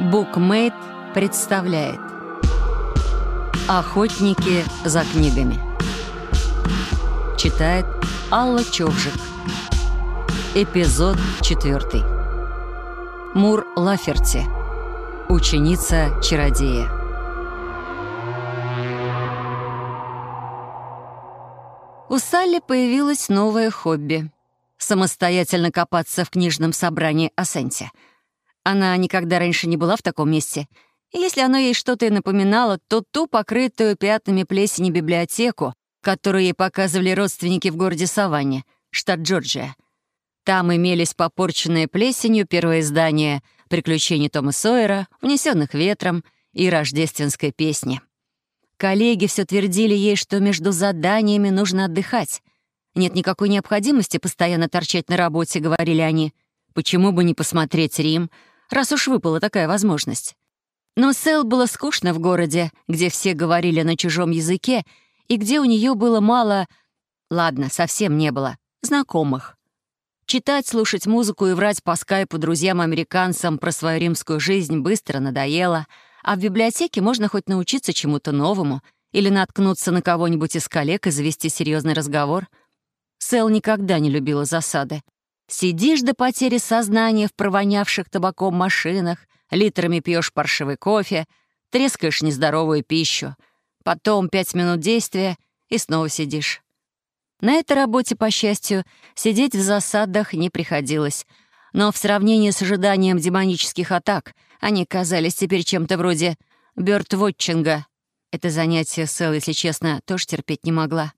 Букмейт представляет Охотники за книгами Читает Алла Човжик Эпизод четвертый Мур Лаферти. Ученица-чародея У Салли появилось новое хобби — самостоятельно копаться в книжном собрании Асенти — она никогда раньше не была в таком месте. И если оно ей что-то и напоминало, то ту покрытую пятнами плесени библиотеку, которую ей показывали родственники в городе Саванне, штат Джорджия. Там имелись попорченные плесенью первое издание «Приключения Тома Сойера», «Внесенных ветром» и «Рождественской песни». Коллеги все твердили ей, что между заданиями нужно отдыхать. Нет никакой необходимости постоянно торчать на работе, говорили они. Почему бы не посмотреть Рим, раз уж выпала такая возможность. Но Сэл было скучно в городе, где все говорили на чужом языке и где у нее было мало... Ладно, совсем не было. Знакомых. Читать, слушать музыку и врать по скайпу друзьям-американцам про свою римскую жизнь быстро надоело, а в библиотеке можно хоть научиться чему-то новому или наткнуться на кого-нибудь из коллег и завести серьезный разговор. Сэл никогда не любила засады. Сидишь до потери сознания в провонявших табаком машинах, литрами пьешь паршивый кофе, трескаешь нездоровую пищу. Потом пять минут действия и снова сидишь. На этой работе, по счастью, сидеть в засадах не приходилось. Но в сравнении с ожиданием демонических атак они казались теперь чем-то вроде бёрдвотчинга. Это занятие Сэл, если честно, тоже терпеть не могла.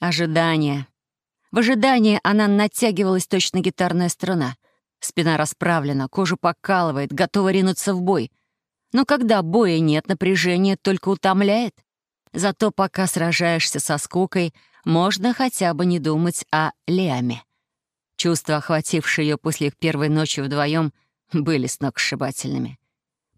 Ожидание. В ожидании она натягивалась точно гитарная струна. Спина расправлена, кожу покалывает, готова ринуться в бой. Но когда боя нет, напряжение только утомляет. Зато пока сражаешься со скукой, можно хотя бы не думать о Лиаме. Чувства, охватившие ее после их первой ночи вдвоем, были сногсшибательными.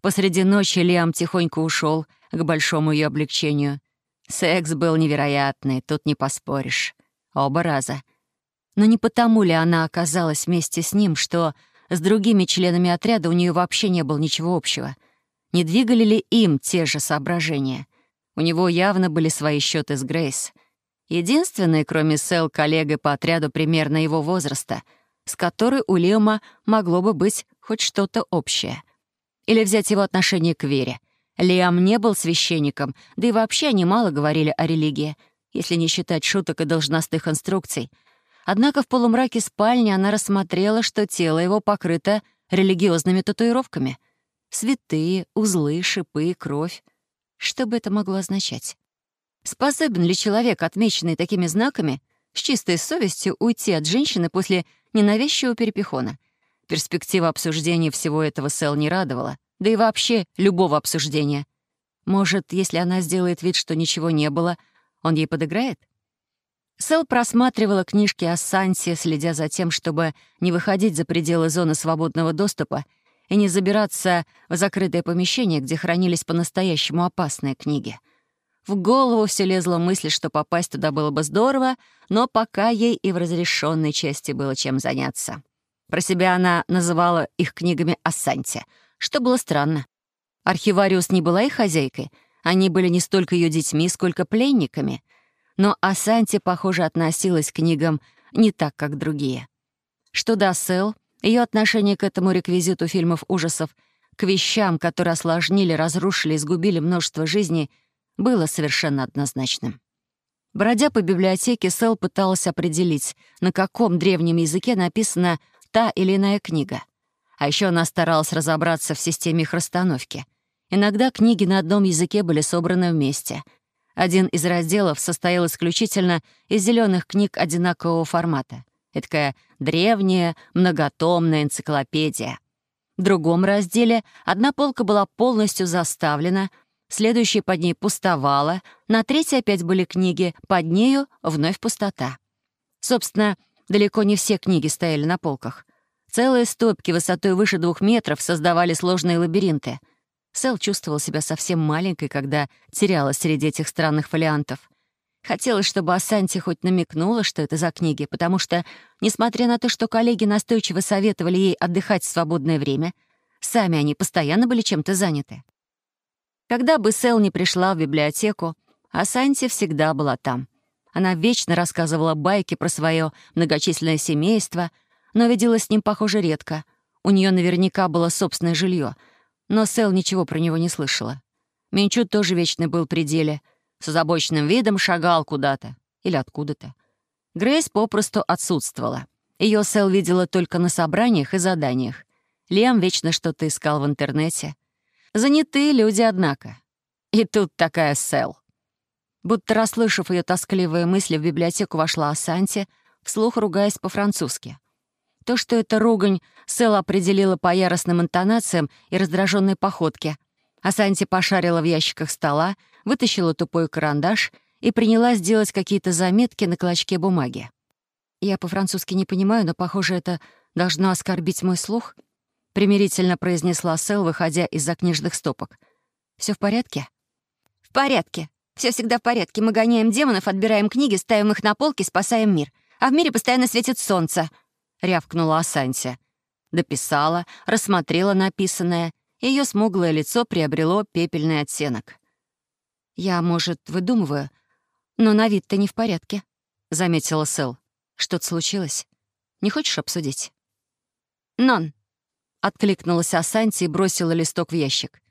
Посреди ночи Лиам тихонько ушел к большому ее облегчению. Секс был невероятный, тут не поспоришь. Оба раза. Но не потому ли она оказалась вместе с ним, что с другими членами отряда у нее вообще не было ничего общего? Не двигали ли им те же соображения? У него явно были свои счеты с Грейс. Единственный, кроме Сэл, коллега по отряду примерно его возраста, с которой у Лиома могло бы быть хоть что-то общее. Или взять его отношение к вере. Лиам не был священником, да и вообще они мало говорили о религии — если не считать шуток и должностных инструкций. Однако в полумраке спальни она рассмотрела, что тело его покрыто религиозными татуировками. Святые, узлы, шипы, кровь. Что бы это могло означать? Способен ли человек, отмеченный такими знаками, с чистой совестью уйти от женщины после ненавязчивого перепихона? Перспектива обсуждения всего этого Сэл не радовала, да и вообще любого обсуждения. Может, если она сделает вид, что ничего не было, он ей подыграет? Сэл просматривала книжки о Сансе, следя за тем, чтобы не выходить за пределы зоны свободного доступа и не забираться в закрытое помещение, где хранились по-настоящему опасные книги. В голову все лезла мысль, что попасть туда было бы здорово, но пока ей и в разрешенной части было чем заняться. Про себя она называла их книгами о Санте, что было странно. Архивариус не была их хозяйкой — они были не столько ее детьми, сколько пленниками. Но Асанти, похоже, относилась к книгам не так, как другие. Что до Сэл, ее отношение к этому реквизиту фильмов ужасов, к вещам, которые осложнили, разрушили и сгубили множество жизней, было совершенно однозначным. Бродя по библиотеке, Сэл пыталась определить, на каком древнем языке написана та или иная книга. А еще она старалась разобраться в системе их расстановки — Иногда книги на одном языке были собраны вместе. Один из разделов состоял исключительно из зеленых книг одинакового формата. Эдакая древняя, многотомная энциклопедия. В другом разделе одна полка была полностью заставлена, следующая под ней пустовала, на третьей опять были книги, под нею вновь пустота. Собственно, далеко не все книги стояли на полках. Целые стопки высотой выше двух метров создавали сложные лабиринты — Сэл чувствовал себя совсем маленькой, когда терялась среди этих странных фолиантов. Хотелось, чтобы Асанти хоть намекнула, что это за книги, потому что, несмотря на то, что коллеги настойчиво советовали ей отдыхать в свободное время, Сами они постоянно были чем-то заняты. Когда бы Сэл не пришла в библиотеку, а Санти всегда была там. Она вечно рассказывала байки про свое многочисленное семейство, но видела с ним, похоже, редко. У нее наверняка было собственное жилье, но Сэл ничего про него не слышала. Минчу тоже вечно был при деле, с озабоченным видом шагал куда-то или откуда-то. Грейс попросту отсутствовала. Ее Сэл видела только на собраниях и заданиях. Лем вечно что-то искал в интернете. Занятые люди, однако. И тут такая Сэл. Будто расслышав ее тоскливые мысли, в библиотеку вошла Асанти, вслух ругаясь по-французски. То, что эта ругань Сэл определила по яростным интонациям и раздраженной походке. Асанти пошарила в ящиках стола, вытащила тупой карандаш и принялась делать какие-то заметки на клочке бумаги. «Я по-французски не понимаю, но, похоже, это должно оскорбить мой слух», — примирительно произнесла Сэл, выходя из-за книжных стопок. Все в порядке?» «В порядке. Все всегда в порядке. Мы гоняем демонов, отбираем книги, ставим их на полки, спасаем мир. А в мире постоянно светит солнце», — рявкнула Асанти. Дописала, рассмотрела написанное, и ее смуглое лицо приобрело пепельный оттенок. «Я, может, выдумываю, но на вид ты не в порядке», — заметила Сэл. «Что-то случилось? Не хочешь обсудить?» «Нон», — откликнулась Асанти и бросила листок в ящик.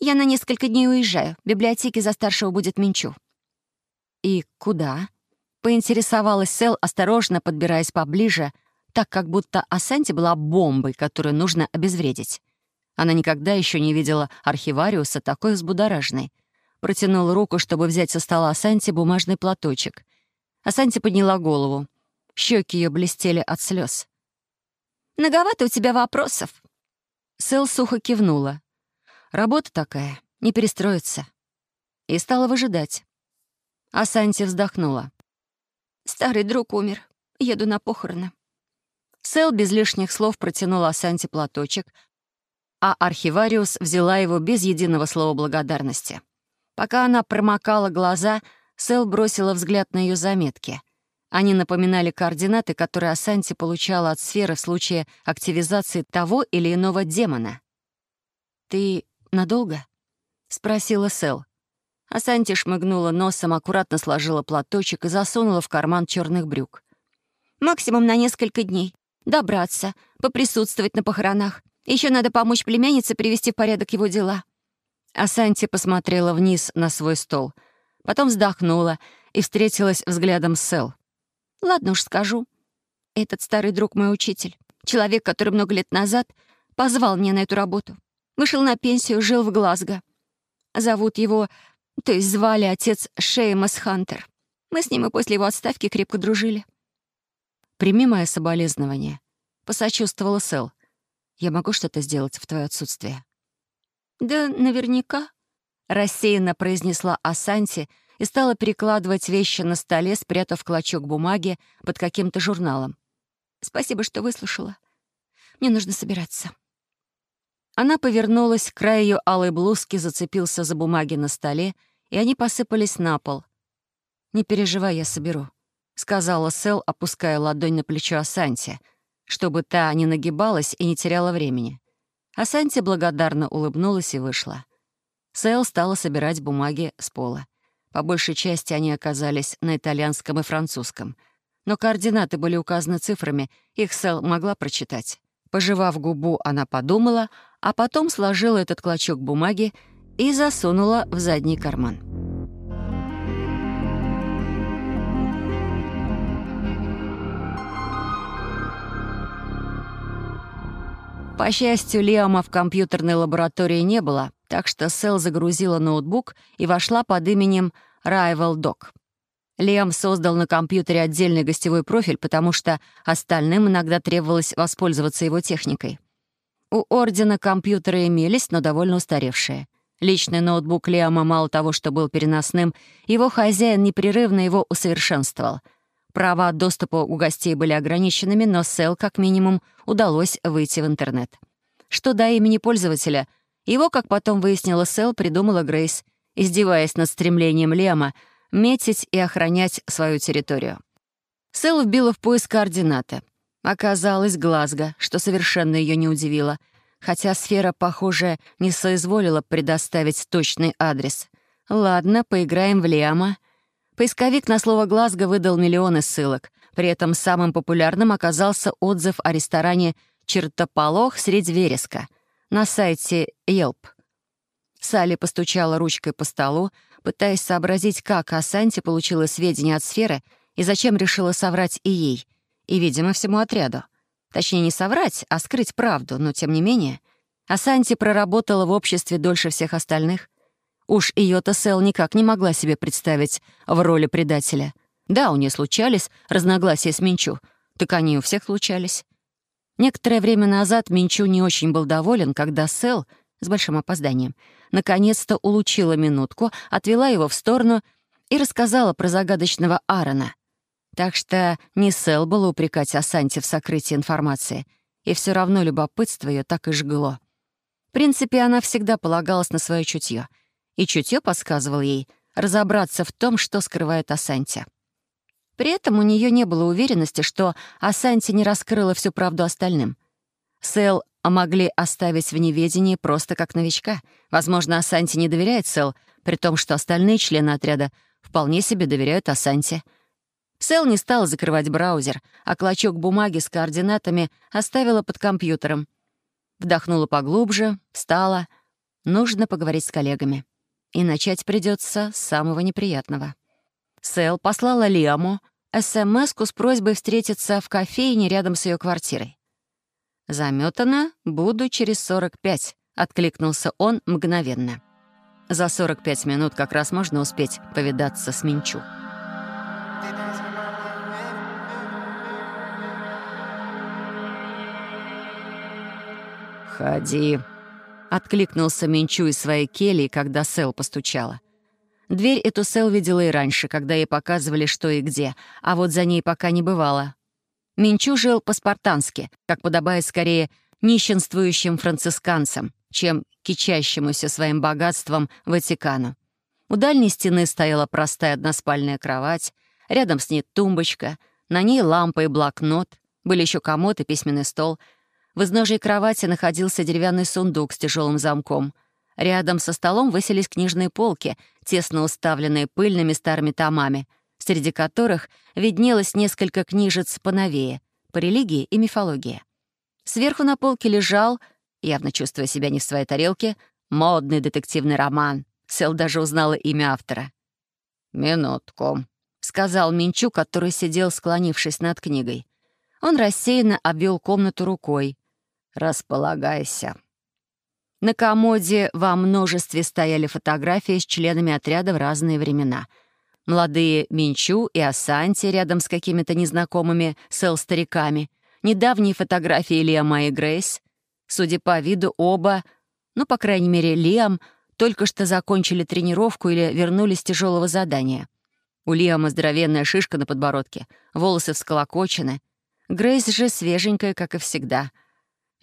«Я на несколько дней уезжаю. В библиотеке за старшего будет Минчу». «И куда?» — поинтересовалась Сэл, осторожно подбираясь поближе — так как будто Асанти была бомбой, которую нужно обезвредить. Она никогда еще не видела архивариуса такой взбудораженной. Протянула руку, чтобы взять со стола Асанти бумажный платочек. Асанти подняла голову. Щеки ее блестели от слез. «Многовато у тебя вопросов». Сэл сухо кивнула. «Работа такая, не перестроится». И стала выжидать. Асанти вздохнула. «Старый друг умер. Еду на похороны». Сэл без лишних слов протянула Санте платочек, а архивариус взяла его без единого слова благодарности. Пока она промокала глаза, Сэл бросила взгляд на ее заметки. Они напоминали координаты, которые Асанти получала от сферы в случае активизации того или иного демона. «Ты надолго?» — спросила Сэл. Асанти шмыгнула носом, аккуратно сложила платочек и засунула в карман черных брюк. «Максимум на несколько дней добраться, поприсутствовать на похоронах. Еще надо помочь племяннице привести в порядок его дела». А Санти посмотрела вниз на свой стол, потом вздохнула и встретилась взглядом с Сэл. «Ладно уж скажу. Этот старый друг мой учитель, человек, который много лет назад позвал меня на эту работу. Вышел на пенсию, жил в Глазго. Зовут его, то есть звали отец Шеймас Хантер. Мы с ним и после его отставки крепко дружили. Прими мое соболезнование», — посочувствовала Сэл. «Я могу что-то сделать в твое отсутствие?» «Да наверняка», — рассеянно произнесла Асанти и стала перекладывать вещи на столе, спрятав клочок бумаги под каким-то журналом. «Спасибо, что выслушала. Мне нужно собираться». Она повернулась, край ее алой блузки зацепился за бумаги на столе, и они посыпались на пол. «Не переживай, я соберу», — сказала Сэл, опуская ладонь на плечо Асанти, чтобы та не нагибалась и не теряла времени. Асанти благодарно улыбнулась и вышла. Сэл стала собирать бумаги с пола. По большей части они оказались на итальянском и французском. Но координаты были указаны цифрами, их Сэл могла прочитать. Пожевав губу, она подумала, а потом сложила этот клочок бумаги и засунула в задний карман. По счастью, Лиама в компьютерной лаборатории не было, так что Сэл загрузила ноутбук и вошла под именем Rival Doc. Лиам создал на компьютере отдельный гостевой профиль, потому что остальным иногда требовалось воспользоваться его техникой. У Ордена компьютеры имелись, но довольно устаревшие. Личный ноутбук Лиама мало того, что был переносным, его хозяин непрерывно его усовершенствовал — Права доступа у гостей были ограниченными, но Сэл, как минимум, удалось выйти в интернет. Что до имени пользователя, его, как потом выяснила Сэл, придумала Грейс, издеваясь над стремлением Лема метить и охранять свою территорию. Сэл вбила в поиск координаты. Оказалось, Глазго, что совершенно ее не удивило. хотя сфера, похоже, не соизволила предоставить точный адрес. Ладно, поиграем в Лиама. Поисковик на слово «Глазго» выдал миллионы ссылок. При этом самым популярным оказался отзыв о ресторане «Чертополох средь вереска» на сайте Yelp. Салли постучала ручкой по столу, пытаясь сообразить, как Асанти получила сведения от сферы и зачем решила соврать и ей, и, видимо, всему отряду. Точнее, не соврать, а скрыть правду, но тем не менее. Асанти проработала в обществе дольше всех остальных. Уж ее-то Сэл никак не могла себе представить в роли предателя. Да, у нее случались разногласия с Минчу, так они у всех случались. Некоторое время назад Минчу не очень был доволен, когда Сэл, с большим опозданием, наконец-то улучила минутку, отвела его в сторону и рассказала про загадочного Аарона — так что не Сэл было упрекать Асанти в сокрытии информации, и все равно любопытство ее так и жгло. В принципе, она всегда полагалась на свое чутье, и чутье подсказывал ей разобраться в том, что скрывает Асанти. При этом у нее не было уверенности, что Асанти не раскрыла всю правду остальным. Сэл могли оставить в неведении просто как новичка. Возможно, Асанти не доверяет Сэл, при том, что остальные члены отряда вполне себе доверяют Асанти — Сэл не стала закрывать браузер, а клочок бумаги с координатами оставила под компьютером. Вдохнула поглубже, встала. Нужно поговорить с коллегами. И начать придется с самого неприятного. Сэл послала Лиаму смс с просьбой встретиться в кофейне рядом с ее квартирой. «Заметана, буду через 45», — откликнулся он мгновенно. За 45 минут как раз можно успеть повидаться с Минчу. «Входи», — откликнулся Минчу из своей кельи, когда Сэл постучала. Дверь эту Сэл видела и раньше, когда ей показывали, что и где, а вот за ней пока не бывало. Минчу жил по-спартански, как подобает скорее нищенствующим францисканцам, чем кичащемуся своим богатством Ватикану. У дальней стены стояла простая односпальная кровать, рядом с ней тумбочка, на ней лампа и блокнот, были еще комод и письменный стол — в изножии кровати находился деревянный сундук с тяжелым замком. Рядом со столом высились книжные полки, тесно уставленные пыльными старыми томами, среди которых виднелось несколько книжец поновее, по религии и мифологии. Сверху на полке лежал, явно чувствуя себя не в своей тарелке, модный детективный роман. Сэл даже узнала имя автора. «Минутку», — сказал Минчу, который сидел, склонившись над книгой. Он рассеянно обвел комнату рукой. Располагайся». На комоде во множестве стояли фотографии с членами отряда в разные времена. Молодые Минчу и Асанти рядом с какими-то незнакомыми сел-стариками, недавние фотографии Лиама и Грейс. Судя по виду, оба, ну, по крайней мере, Лиам, только что закончили тренировку или вернулись с тяжелого задания. У Лиама здоровенная шишка на подбородке, волосы всколокочены. Грейс же свеженькая, как и всегда —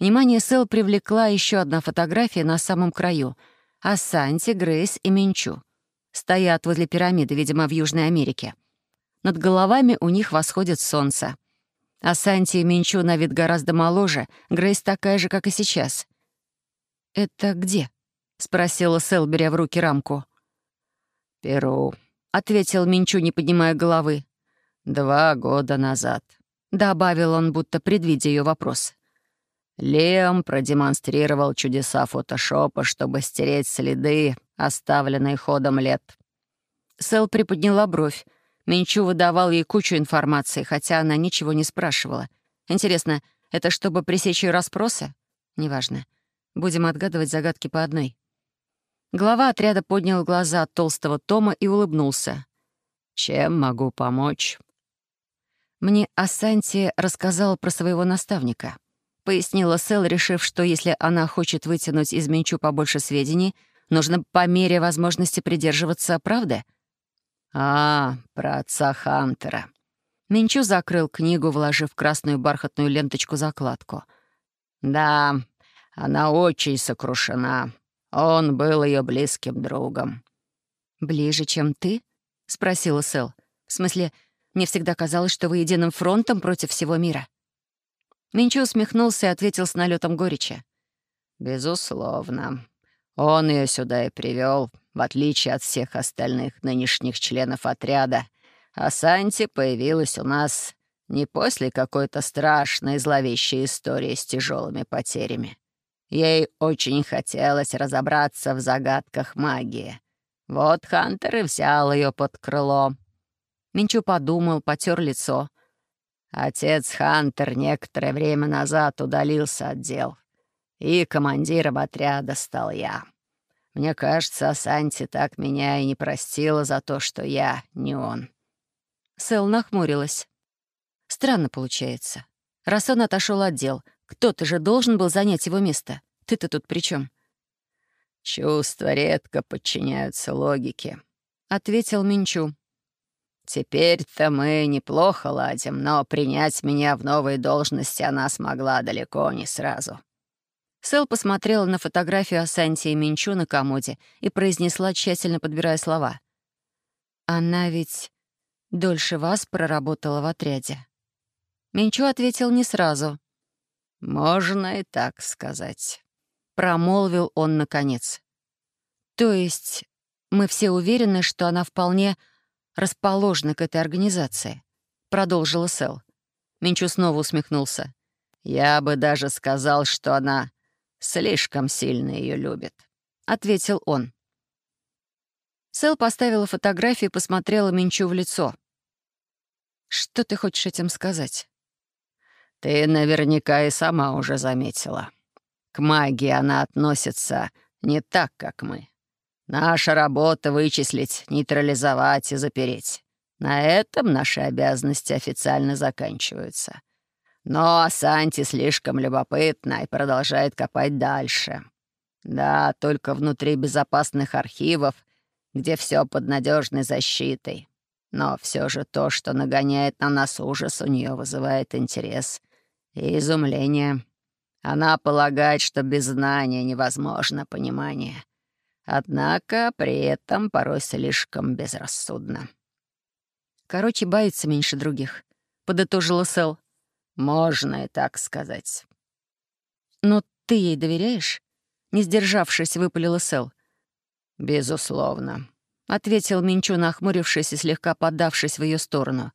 Внимание Сэл привлекла еще одна фотография на самом краю. Асанти, Грейс и Минчу. Стоят возле пирамиды, видимо, в Южной Америке. Над головами у них восходит солнце. Асанти и Минчу на вид гораздо моложе, Грейс такая же, как и сейчас. «Это где?» — спросила Сэл, беря в руки рамку. «Перу», — ответил Минчу, не поднимая головы. «Два года назад», — добавил он, будто предвидя ее вопрос. Лем продемонстрировал чудеса фотошопа, чтобы стереть следы, оставленные ходом лет. Сэл приподняла бровь. Минчу выдавал ей кучу информации, хотя она ничего не спрашивала. Интересно, это чтобы пресечь ее расспросы? Неважно. Будем отгадывать загадки по одной. Глава отряда поднял глаза от толстого Тома и улыбнулся. «Чем могу помочь?» Мне Асанти рассказал про своего наставника. — пояснила Сэл, решив, что если она хочет вытянуть из Минчу побольше сведений, нужно по мере возможности придерживаться правды. «А, про отца Хантера». Минчу закрыл книгу, вложив красную бархатную ленточку-закладку. «Да, она очень сокрушена. Он был ее близким другом». «Ближе, чем ты?» — спросила Сэл. «В смысле, мне всегда казалось, что вы единым фронтом против всего мира». Минчу усмехнулся и ответил с налетом горечи. «Безусловно. Он ее сюда и привел, в отличие от всех остальных нынешних членов отряда. А Санти появилась у нас не после какой-то страшной зловещей истории с тяжелыми потерями. Ей очень хотелось разобраться в загадках магии. Вот Хантер и взял ее под крыло. Минчу подумал, потер лицо. Отец Хантер некоторое время назад удалился от дел, и командиром отряда стал я. Мне кажется, Асанти так меня и не простила за то, что я не он. Сэл нахмурилась. Странно получается. Раз он отошел от дел, кто-то же должен был занять его место. Ты-то тут при чем? «Чувства редко подчиняются логике», — ответил Минчу. «Теперь-то мы неплохо ладим, но принять меня в новой должности она смогла далеко не сразу». Сэл посмотрела на фотографию Асанти и Минчу на комоде и произнесла, тщательно подбирая слова. «Она ведь дольше вас проработала в отряде». Минчу ответил не сразу. «Можно и так сказать». — промолвил он наконец. «То есть мы все уверены, что она вполне расположена к этой организации?» — продолжила Сэл. Минчу снова усмехнулся. «Я бы даже сказал, что она слишком сильно ее любит», — ответил он. Сэл поставила фотографию и посмотрела Минчу в лицо. «Что ты хочешь этим сказать?» «Ты наверняка и сама уже заметила. К магии она относится не так, как мы. Наша работа — вычислить, нейтрализовать и запереть. На этом наши обязанности официально заканчиваются. Но Асанти слишком любопытна и продолжает копать дальше. Да, только внутри безопасных архивов, где все под надежной защитой. Но все же то, что нагоняет на нас ужас, у нее вызывает интерес и изумление. Она полагает, что без знания невозможно понимание. Однако при этом порой слишком безрассудно. «Короче, боится меньше других», — подытожила Сэл. «Можно и так сказать». «Но ты ей доверяешь?» Не сдержавшись, выпалила Сэл. «Безусловно», — ответил Минчу, нахмурившись и слегка подавшись в ее сторону.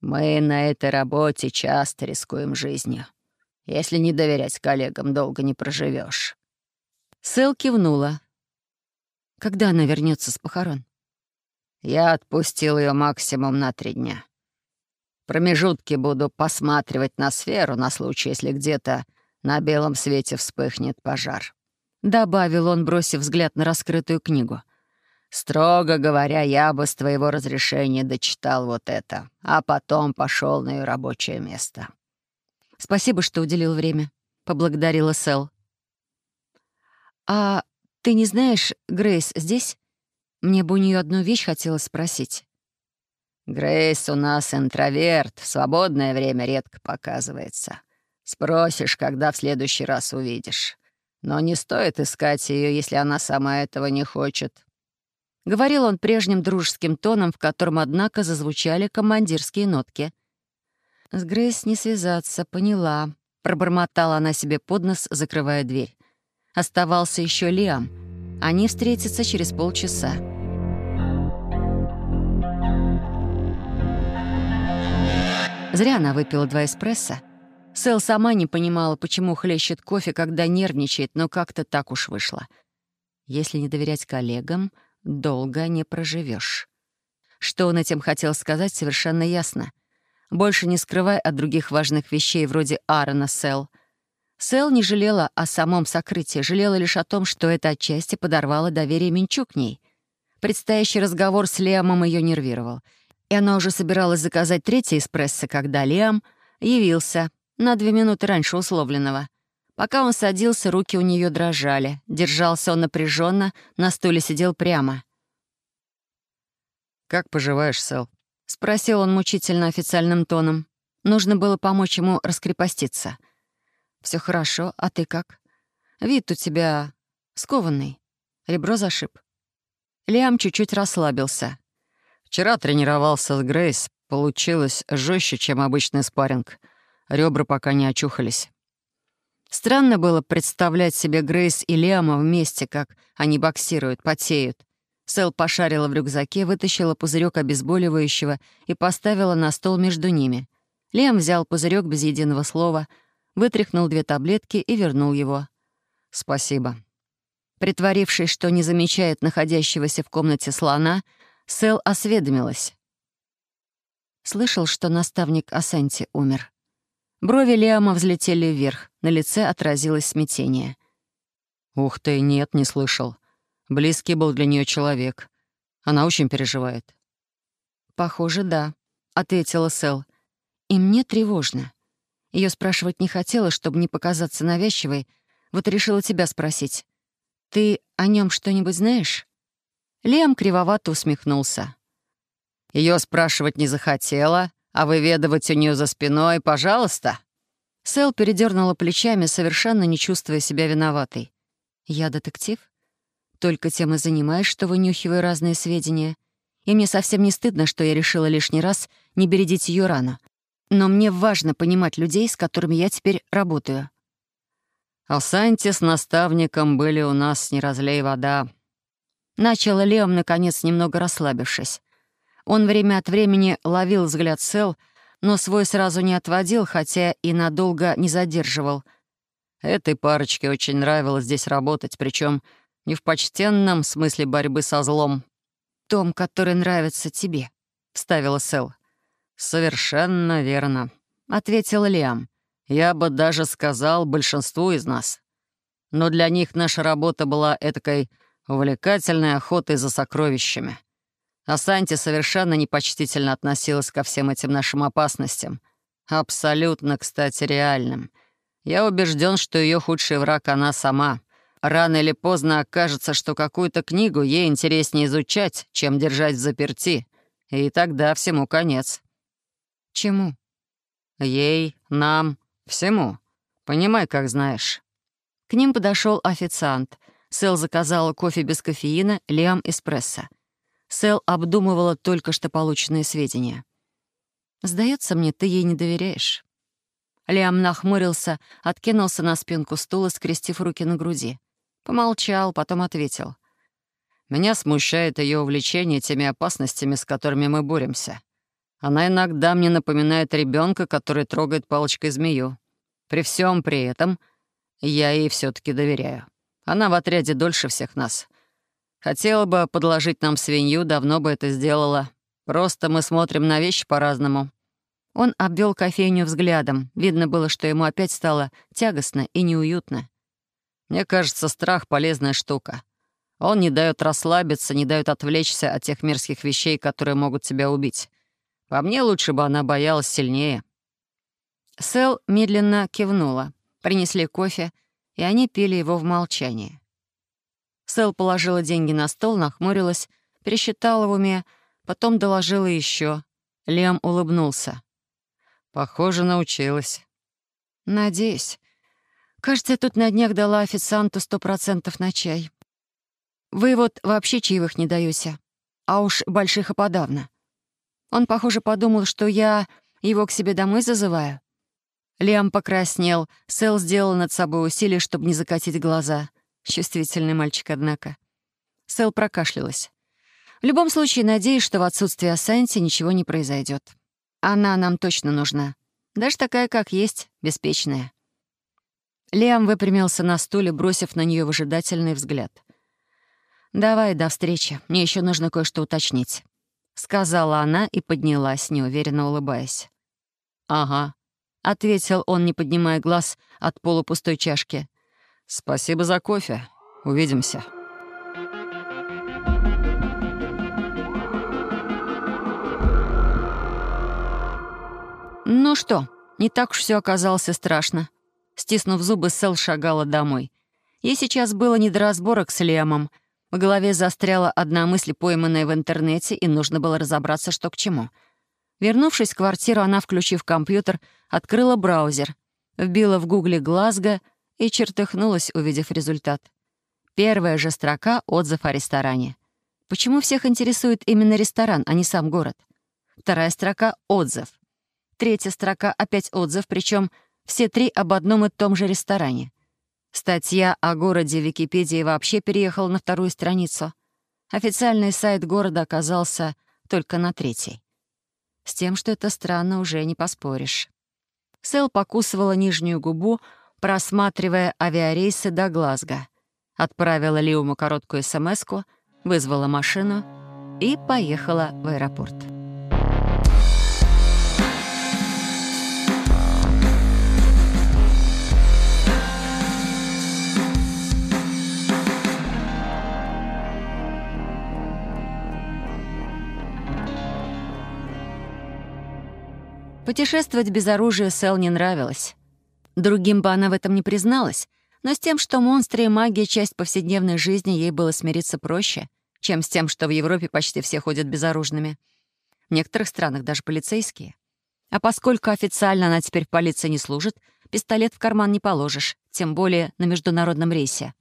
«Мы на этой работе часто рискуем жизнью. Если не доверять коллегам, долго не проживешь. Сэл кивнула. Когда она вернется с похорон? Я отпустил ее максимум на три дня. В промежутке буду посматривать на сферу на случай, если где-то на белом свете вспыхнет пожар. Добавил он, бросив взгляд на раскрытую книгу. Строго говоря, я бы с твоего разрешения дочитал вот это, а потом пошел на ее рабочее место. «Спасибо, что уделил время», — поблагодарила Сэл. «А ты не знаешь, Грейс здесь? Мне бы у нее одну вещь хотелось спросить». «Грейс у нас интроверт, в свободное время редко показывается. Спросишь, когда в следующий раз увидишь. Но не стоит искать ее, если она сама этого не хочет». Говорил он прежним дружеским тоном, в котором, однако, зазвучали командирские нотки — «С Грейс не связаться, поняла», — пробормотала она себе под нос, закрывая дверь. Оставался еще Лиам. Они встретятся через полчаса. Зря она выпила два эспрессо. Сэл сама не понимала, почему хлещет кофе, когда нервничает, но как-то так уж вышло. Если не доверять коллегам, долго не проживешь. Что он этим хотел сказать, совершенно ясно — больше не скрывай от других важных вещей вроде Аарона Сэл. Сэл не жалела о самом сокрытии, жалела лишь о том, что это отчасти подорвало доверие Минчу к ней. Предстоящий разговор с Лиамом ее нервировал, и она уже собиралась заказать третий эспрессо, когда Лиам явился на две минуты раньше условленного. Пока он садился, руки у нее дрожали. Держался он напряженно, на стуле сидел прямо. «Как поживаешь, Сэл?» — спросил он мучительно официальным тоном. Нужно было помочь ему раскрепоститься. Все хорошо, а ты как? Вид у тебя скованный. Ребро зашиб». Лиам чуть-чуть расслабился. «Вчера тренировался с Грейс. Получилось жестче, чем обычный спарринг. Ребра пока не очухались». Странно было представлять себе Грейс и Лиама вместе, как они боксируют, потеют. Сэл пошарила в рюкзаке, вытащила пузырек обезболивающего и поставила на стол между ними. Лиам взял пузырек без единого слова, вытряхнул две таблетки и вернул его. «Спасибо». Притворившись, что не замечает находящегося в комнате слона, Сэл осведомилась. Слышал, что наставник Асанти умер. Брови Лиама взлетели вверх, на лице отразилось смятение. «Ух ты, нет, не слышал. Близкий был для нее человек. Она очень переживает». «Похоже, да», — ответила Сэл. «И мне тревожно. Ее спрашивать не хотела, чтобы не показаться навязчивой, вот решила тебя спросить. Ты о нем что-нибудь знаешь?» Лиам кривовато усмехнулся. Ее спрашивать не захотела, а выведывать у нее за спиной, пожалуйста». Сэл передернула плечами, совершенно не чувствуя себя виноватой. «Я детектив? Только тем и занимаюсь, что вынюхиваю разные сведения. И мне совсем не стыдно, что я решила лишний раз не бередить ее рану. Но мне важно понимать людей, с которыми я теперь работаю». «Алсанти с наставником были у нас не разлей вода», Начала Леом, наконец, немного расслабившись. Он время от времени ловил взгляд Сэл, но свой сразу не отводил, хотя и надолго не задерживал. Этой парочке очень нравилось здесь работать, причем не в почтенном смысле борьбы со злом. «Том, который нравится тебе», — вставила Сэл. «Совершенно верно», — ответил Лиам. «Я бы даже сказал большинству из нас. Но для них наша работа была этакой увлекательной охотой за сокровищами. А Санти совершенно непочтительно относилась ко всем этим нашим опасностям. Абсолютно, кстати, реальным. Я убежден, что ее худший враг — она сама. Рано или поздно окажется, что какую-то книгу ей интереснее изучать, чем держать в заперти. И тогда всему конец. Чему? Ей, нам, всему. Понимай, как знаешь. К ним подошел официант. Сэл заказала кофе без кофеина, Лиам — эспрессо. Сэл обдумывала только что полученные сведения. «Сдается мне, ты ей не доверяешь». Лиам нахмурился, откинулся на спинку стула, скрестив руки на груди. Помолчал, потом ответил. «Меня смущает ее увлечение теми опасностями, с которыми мы боремся. Она иногда мне напоминает ребенка, который трогает палочкой змею. При всем при этом я ей все таки доверяю. Она в отряде дольше всех нас. Хотела бы подложить нам свинью, давно бы это сделала. Просто мы смотрим на вещи по-разному». Он обвел кофейню взглядом. Видно было, что ему опять стало тягостно и неуютно. «Мне кажется, страх — полезная штука. Он не дает расслабиться, не дает отвлечься от тех мерзких вещей, которые могут тебя убить. По мне, лучше бы она боялась сильнее». Сэл медленно кивнула. Принесли кофе — и они пили его в молчании. Сэл положила деньги на стол, нахмурилась, пересчитала в уме, потом доложила еще. Лем улыбнулся. «Похоже, научилась». «Надеюсь. Кажется, я тут на днях дала официанту сто процентов на чай. Вы вот вообще чаевых не даете, а уж больших и подавно. Он, похоже, подумал, что я его к себе домой зазываю. Лиам покраснел. Сэл сделал над собой усилие, чтобы не закатить глаза. Чувствительный мальчик, однако. Сэл прокашлялась. В любом случае, надеюсь, что в отсутствие Асанти ничего не произойдет. Она нам точно нужна. Даже такая, как есть, беспечная. Лиам выпрямился на стуле, бросив на нее выжидательный взгляд. «Давай, до встречи. Мне еще нужно кое-что уточнить», — сказала она и поднялась, неуверенно улыбаясь. «Ага», — ответил он, не поднимая глаз от полупустой чашки. «Спасибо за кофе. Увидимся». Ну что, не так уж все оказалось страшно. Стиснув зубы, Сэл шагала домой. Ей сейчас было не до разборок с Лемом. В голове застряла одна мысль, пойманная в интернете, и нужно было разобраться, что к чему — Вернувшись в квартиру, она, включив компьютер, открыла браузер, вбила в гугле «Глазго» и чертыхнулась, увидев результат. Первая же строка — отзыв о ресторане. Почему всех интересует именно ресторан, а не сам город? Вторая строка — отзыв. Третья строка — опять отзыв, причем Все три об одном и том же ресторане. Статья о городе Википедии вообще переехала на вторую страницу. Официальный сайт города оказался только на третьей. С тем, что это странно, уже не поспоришь. Сэл покусывала нижнюю губу, просматривая авиарейсы до Глазго. Отправила Лиуму короткую смс вызвала машину и поехала в аэропорт. Путешествовать без оружия Сэл не нравилось. Другим бы она в этом не призналась, но с тем, что монстры и магия — часть повседневной жизни, ей было смириться проще, чем с тем, что в Европе почти все ходят безоружными. В некоторых странах даже полицейские. А поскольку официально она теперь в полиции не служит, пистолет в карман не положишь, тем более на международном рейсе.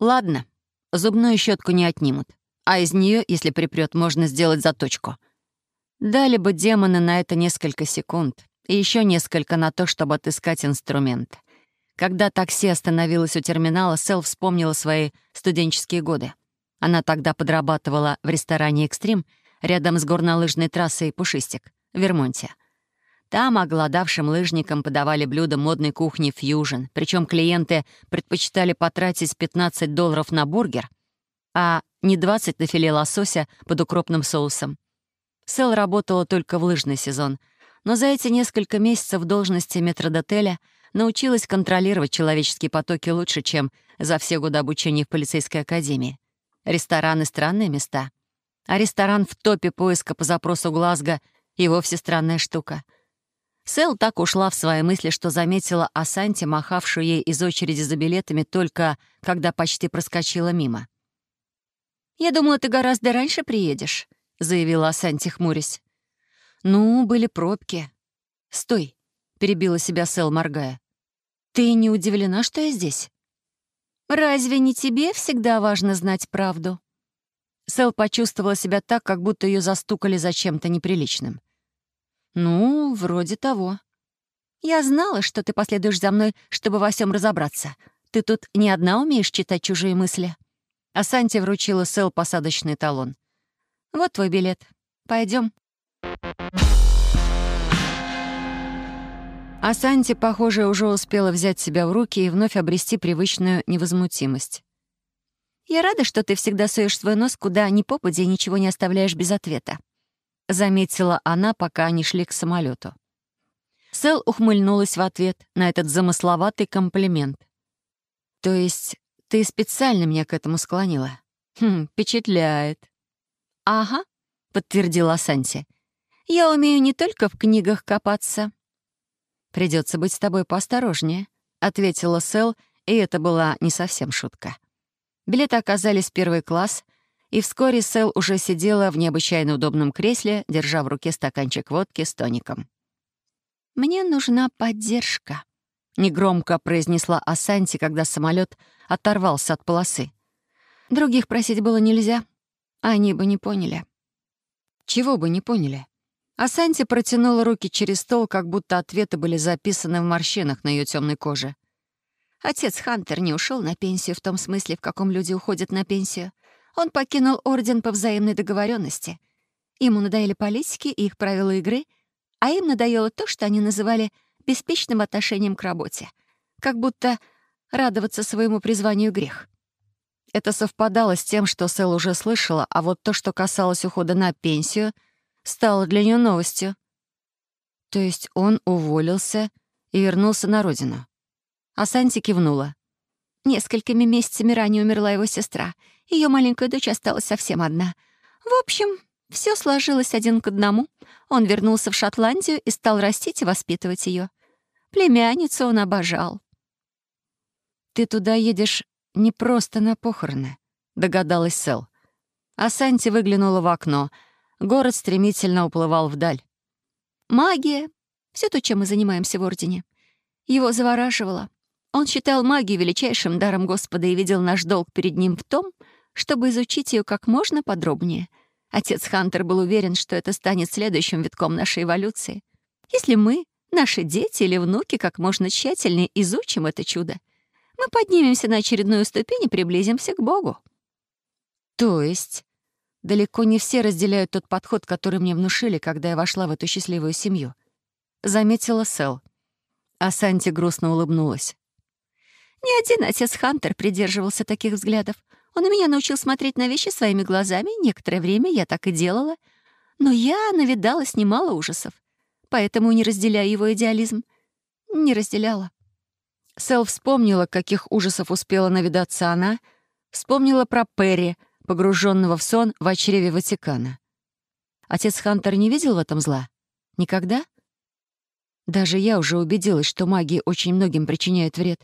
Ладно, зубную щетку не отнимут, а из нее, если припрет, можно сделать заточку — Дали бы демоны на это несколько секунд и еще несколько на то, чтобы отыскать инструмент. Когда такси остановилось у терминала, Сэл вспомнила свои студенческие годы. Она тогда подрабатывала в ресторане «Экстрим» рядом с горнолыжной трассой «Пушистик» в Вермонте. Там оголодавшим лыжникам подавали блюда модной кухни «Фьюжн», причем клиенты предпочитали потратить 15 долларов на бургер, а не 20 на филе лосося под укропным соусом. Сэл работала только в лыжный сезон, но за эти несколько месяцев в должности метродотеля научилась контролировать человеческие потоки лучше, чем за все годы обучения в полицейской академии. Рестораны — странные места. А ресторан в топе поиска по запросу Глазго и вовсе странная штука. Сэл так ушла в свои мысли, что заметила Асанти, махавшую ей из очереди за билетами только когда почти проскочила мимо. «Я думала, ты гораздо раньше приедешь», — заявила Асанти, хмурясь. «Ну, были пробки». «Стой», — перебила себя Сэл, моргая. «Ты не удивлена, что я здесь?» «Разве не тебе всегда важно знать правду?» Сэл почувствовала себя так, как будто ее застукали за чем-то неприличным. «Ну, вроде того». «Я знала, что ты последуешь за мной, чтобы во всем разобраться. Ты тут не одна умеешь читать чужие мысли?» А Санти вручила Сэл посадочный талон. Вот твой билет. Пойдем. А Санти, похоже, уже успела взять себя в руки и вновь обрести привычную невозмутимость. «Я рада, что ты всегда суешь свой нос куда ни попадя и ничего не оставляешь без ответа», — заметила она, пока они шли к самолету. Сэл ухмыльнулась в ответ на этот замысловатый комплимент. «То есть ты специально меня к этому склонила? Хм, впечатляет». «Ага», — подтвердила Санти. «Я умею не только в книгах копаться». «Придется быть с тобой поосторожнее», — ответила Сэл, и это была не совсем шутка. Билеты оказались первый класс, и вскоре Сэл уже сидела в необычайно удобном кресле, держа в руке стаканчик водки с тоником. «Мне нужна поддержка», — негромко произнесла Асанти, когда самолет оторвался от полосы. Других просить было нельзя, они бы не поняли. Чего бы не поняли? А Санти протянула руки через стол, как будто ответы были записаны в морщинах на ее темной коже. Отец Хантер не ушел на пенсию в том смысле, в каком люди уходят на пенсию. Он покинул орден по взаимной договоренности. Ему надоели политики и их правила игры, а им надоело то, что они называли беспечным отношением к работе. Как будто радоваться своему призванию — грех. Это совпадало с тем, что Сэл уже слышала, а вот то, что касалось ухода на пенсию, стало для нее новостью. То есть он уволился и вернулся на родину. А Санти кивнула. Несколькими месяцами ранее умерла его сестра. Ее маленькая дочь осталась совсем одна. В общем, все сложилось один к одному. Он вернулся в Шотландию и стал растить и воспитывать ее. Племянницу он обожал. «Ты туда едешь не просто на похороны», — догадалась Сэл. А Санти выглянула в окно. Город стремительно уплывал вдаль. «Магия — все то, чем мы занимаемся в Ордене. Его завораживало. Он считал магию величайшим даром Господа и видел наш долг перед ним в том, чтобы изучить ее как можно подробнее. Отец Хантер был уверен, что это станет следующим витком нашей эволюции. Если мы Наши дети или внуки как можно тщательнее изучим это чудо. Мы поднимемся на очередную ступень и приблизимся к Богу. То есть далеко не все разделяют тот подход, который мне внушили, когда я вошла в эту счастливую семью. Заметила Сэл. А Санти грустно улыбнулась. Ни один отец Хантер придерживался таких взглядов. Он меня научил смотреть на вещи своими глазами. Некоторое время я так и делала. Но я навидалась немало ужасов поэтому не разделяю его идеализм. Не разделяла. Сэл вспомнила, каких ужасов успела навидаться она, вспомнила про Перри, погруженного в сон в очреве Ватикана. Отец Хантер не видел в этом зла? Никогда? Даже я уже убедилась, что магия очень многим причиняет вред.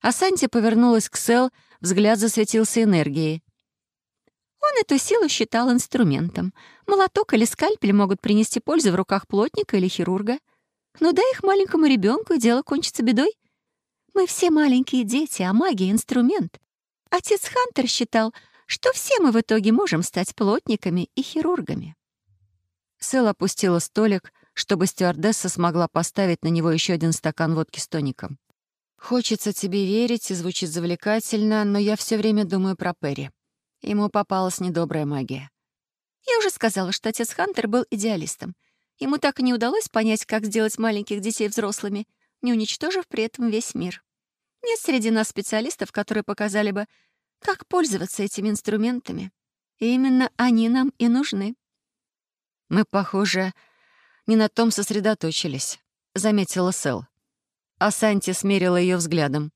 А Санти повернулась к Сэл, взгляд засветился энергией. Он эту силу считал инструментом. Молоток или скальпель могут принести пользу в руках плотника или хирурга. Но дай их маленькому ребенку, и дело кончится бедой. Мы все маленькие дети, а магия — инструмент. Отец Хантер считал, что все мы в итоге можем стать плотниками и хирургами. Сэл опустила столик, чтобы стюардесса смогла поставить на него еще один стакан водки с тоником. «Хочется тебе верить и звучит завлекательно, но я все время думаю про Перри. Ему попалась недобрая магия. Я уже сказала, что отец Хантер был идеалистом. Ему так и не удалось понять, как сделать маленьких детей взрослыми, не уничтожив при этом весь мир. Нет среди нас специалистов, которые показали бы, как пользоваться этими инструментами. И именно они нам и нужны. «Мы, похоже, не на том сосредоточились», — заметила Сэл. А Санти смерила ее взглядом.